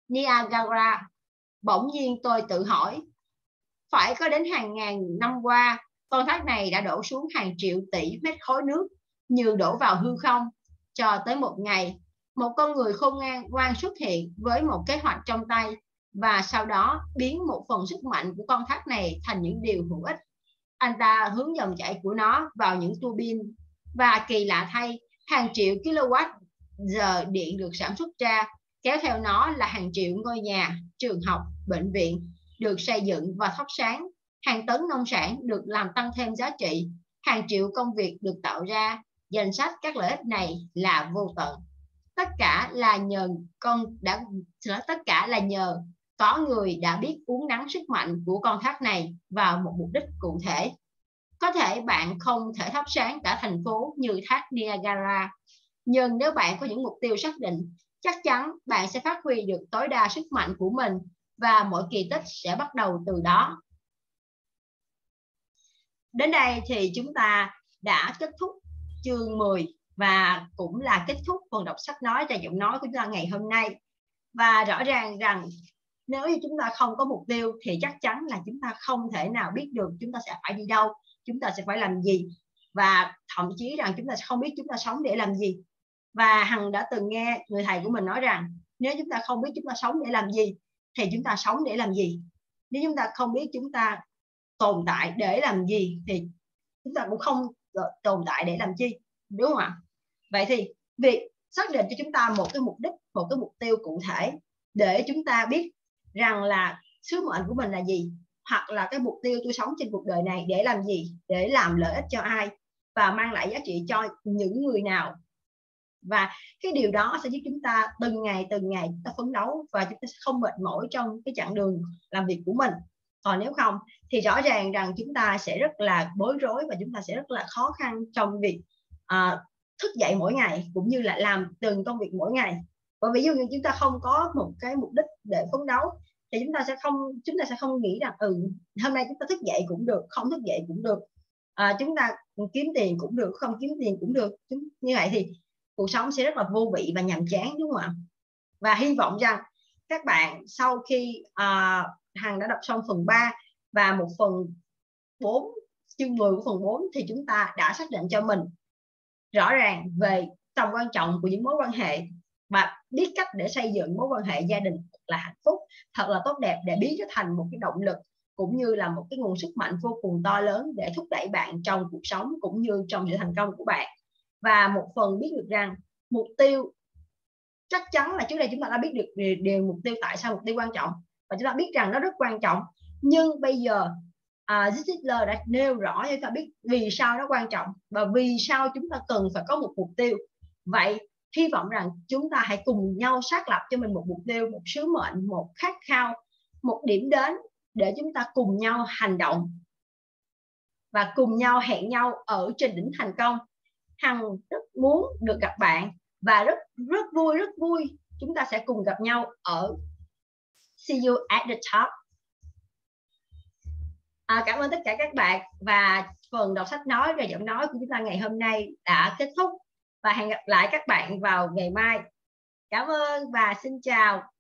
Niagara, bỗng nhiên tôi tự hỏi, phải có đến hàng ngàn năm qua, con thác này đã đổ xuống hàng triệu tỷ mét khối nước như đổ vào hư không cho tới một ngày. Một con người khôn ngoan ngoan xuất hiện với một kế hoạch trong tay và sau đó biến một phần sức mạnh của con thác này thành những điều hữu ích. Anh ta hướng dòng chảy của nó vào những tua bin và kỳ lạ thay, hàng triệu kilowatt giờ điện được sản xuất ra, kéo theo nó là hàng triệu ngôi nhà, trường học, bệnh viện được xây dựng và thắp sáng. Hàng tấn nông sản được làm tăng thêm giá trị, hàng triệu công việc được tạo ra danh sách các lợi ích này là vô tận tất cả là nhờ con đã tất cả là nhờ có người đã biết uống nắng sức mạnh của con thác này vào một mục đích cụ thể. Có thể bạn không thể thắp sáng cả thành phố như thác Niagara, nhưng nếu bạn có những mục tiêu xác định, chắc chắn bạn sẽ phát huy được tối đa sức mạnh của mình và mọi kỳ tích sẽ bắt đầu từ đó. Đến đây thì chúng ta đã kết thúc chương 10 và cũng là kết thúc phần đọc sách nói và giọng nói của chúng ta ngày hôm nay và rõ ràng rằng nếu như chúng ta không có mục tiêu thì chắc chắn là chúng ta không thể nào biết được chúng ta sẽ phải đi đâu chúng ta sẽ phải làm gì và thậm chí rằng chúng ta không biết chúng ta sống để làm gì và hằng đã từng nghe người thầy của mình nói rằng nếu chúng ta không biết chúng ta sống để làm gì thì chúng ta sống để làm gì nếu chúng ta không biết chúng ta tồn tại để làm gì thì chúng ta cũng không tồn tại để làm chi, đúng không ạ? Vậy thì việc xác định cho chúng ta một cái mục đích, một cái mục tiêu cụ thể để chúng ta biết rằng là sứ mệnh của mình là gì, hoặc là cái mục tiêu tôi sống trên cuộc đời này để làm gì, để làm lợi ích cho ai và mang lại giá trị cho những người nào. Và cái điều đó sẽ giúp chúng ta từng ngày từng ngày chúng ta phấn đấu và chúng ta sẽ không mệt mỏi trong cái chặng đường làm việc của mình còn nếu không thì rõ ràng rằng chúng ta sẽ rất là bối rối và chúng ta sẽ rất là khó khăn trong việc uh, thức dậy mỗi ngày cũng như là làm từng công việc mỗi ngày. Và ví dụ như chúng ta không có một cái mục đích để phấn đấu thì chúng ta sẽ không chúng ta sẽ không nghĩ rằng ừ hôm nay chúng ta thức dậy cũng được không thức dậy cũng được à, chúng ta kiếm tiền cũng được không kiếm tiền cũng được. Như vậy thì cuộc sống sẽ rất là vô vị và nhàm chán đúng không ạ? Và hy vọng rằng các bạn sau khi à, Hằng đã đọc xong phần 3 và một phần 4 chương 10 của phần 4 thì chúng ta đã xác định cho mình rõ ràng về tầm quan trọng của những mối quan hệ và biết cách để xây dựng mối quan hệ gia đình là hạnh phúc thật là tốt đẹp để biến trở thành một cái động lực cũng như là một cái nguồn sức mạnh vô cùng to lớn để thúc đẩy bạn trong cuộc sống cũng như trong sự thành công của bạn. Và một phần biết được rằng mục tiêu chắc chắn là trước đây chúng ta đã biết được điều, điều mục tiêu tại sao mục tiêu quan trọng và chúng ta biết rằng nó rất quan trọng. Nhưng bây giờ à, Zitler đã nêu rõ cho ta biết vì sao nó quan trọng và vì sao chúng ta cần phải có một mục tiêu. Vậy hy vọng rằng chúng ta hãy cùng nhau xác lập cho mình một mục tiêu một sứ mệnh một khát khao một điểm đến để chúng ta cùng nhau hành động. Và cùng nhau hẹn nhau ở trên đỉnh thành công. Hằng rất muốn được gặp bạn và rất rất vui rất vui chúng ta sẽ cùng gặp nhau ở see you at the top. À, cảm ơn tất cả các bạn. Và phần đọc sách nói và giọng nói của chúng ta ngày hôm nay đã kết thúc. Và hẹn gặp lại các bạn vào ngày mai. Cảm ơn và xin chào.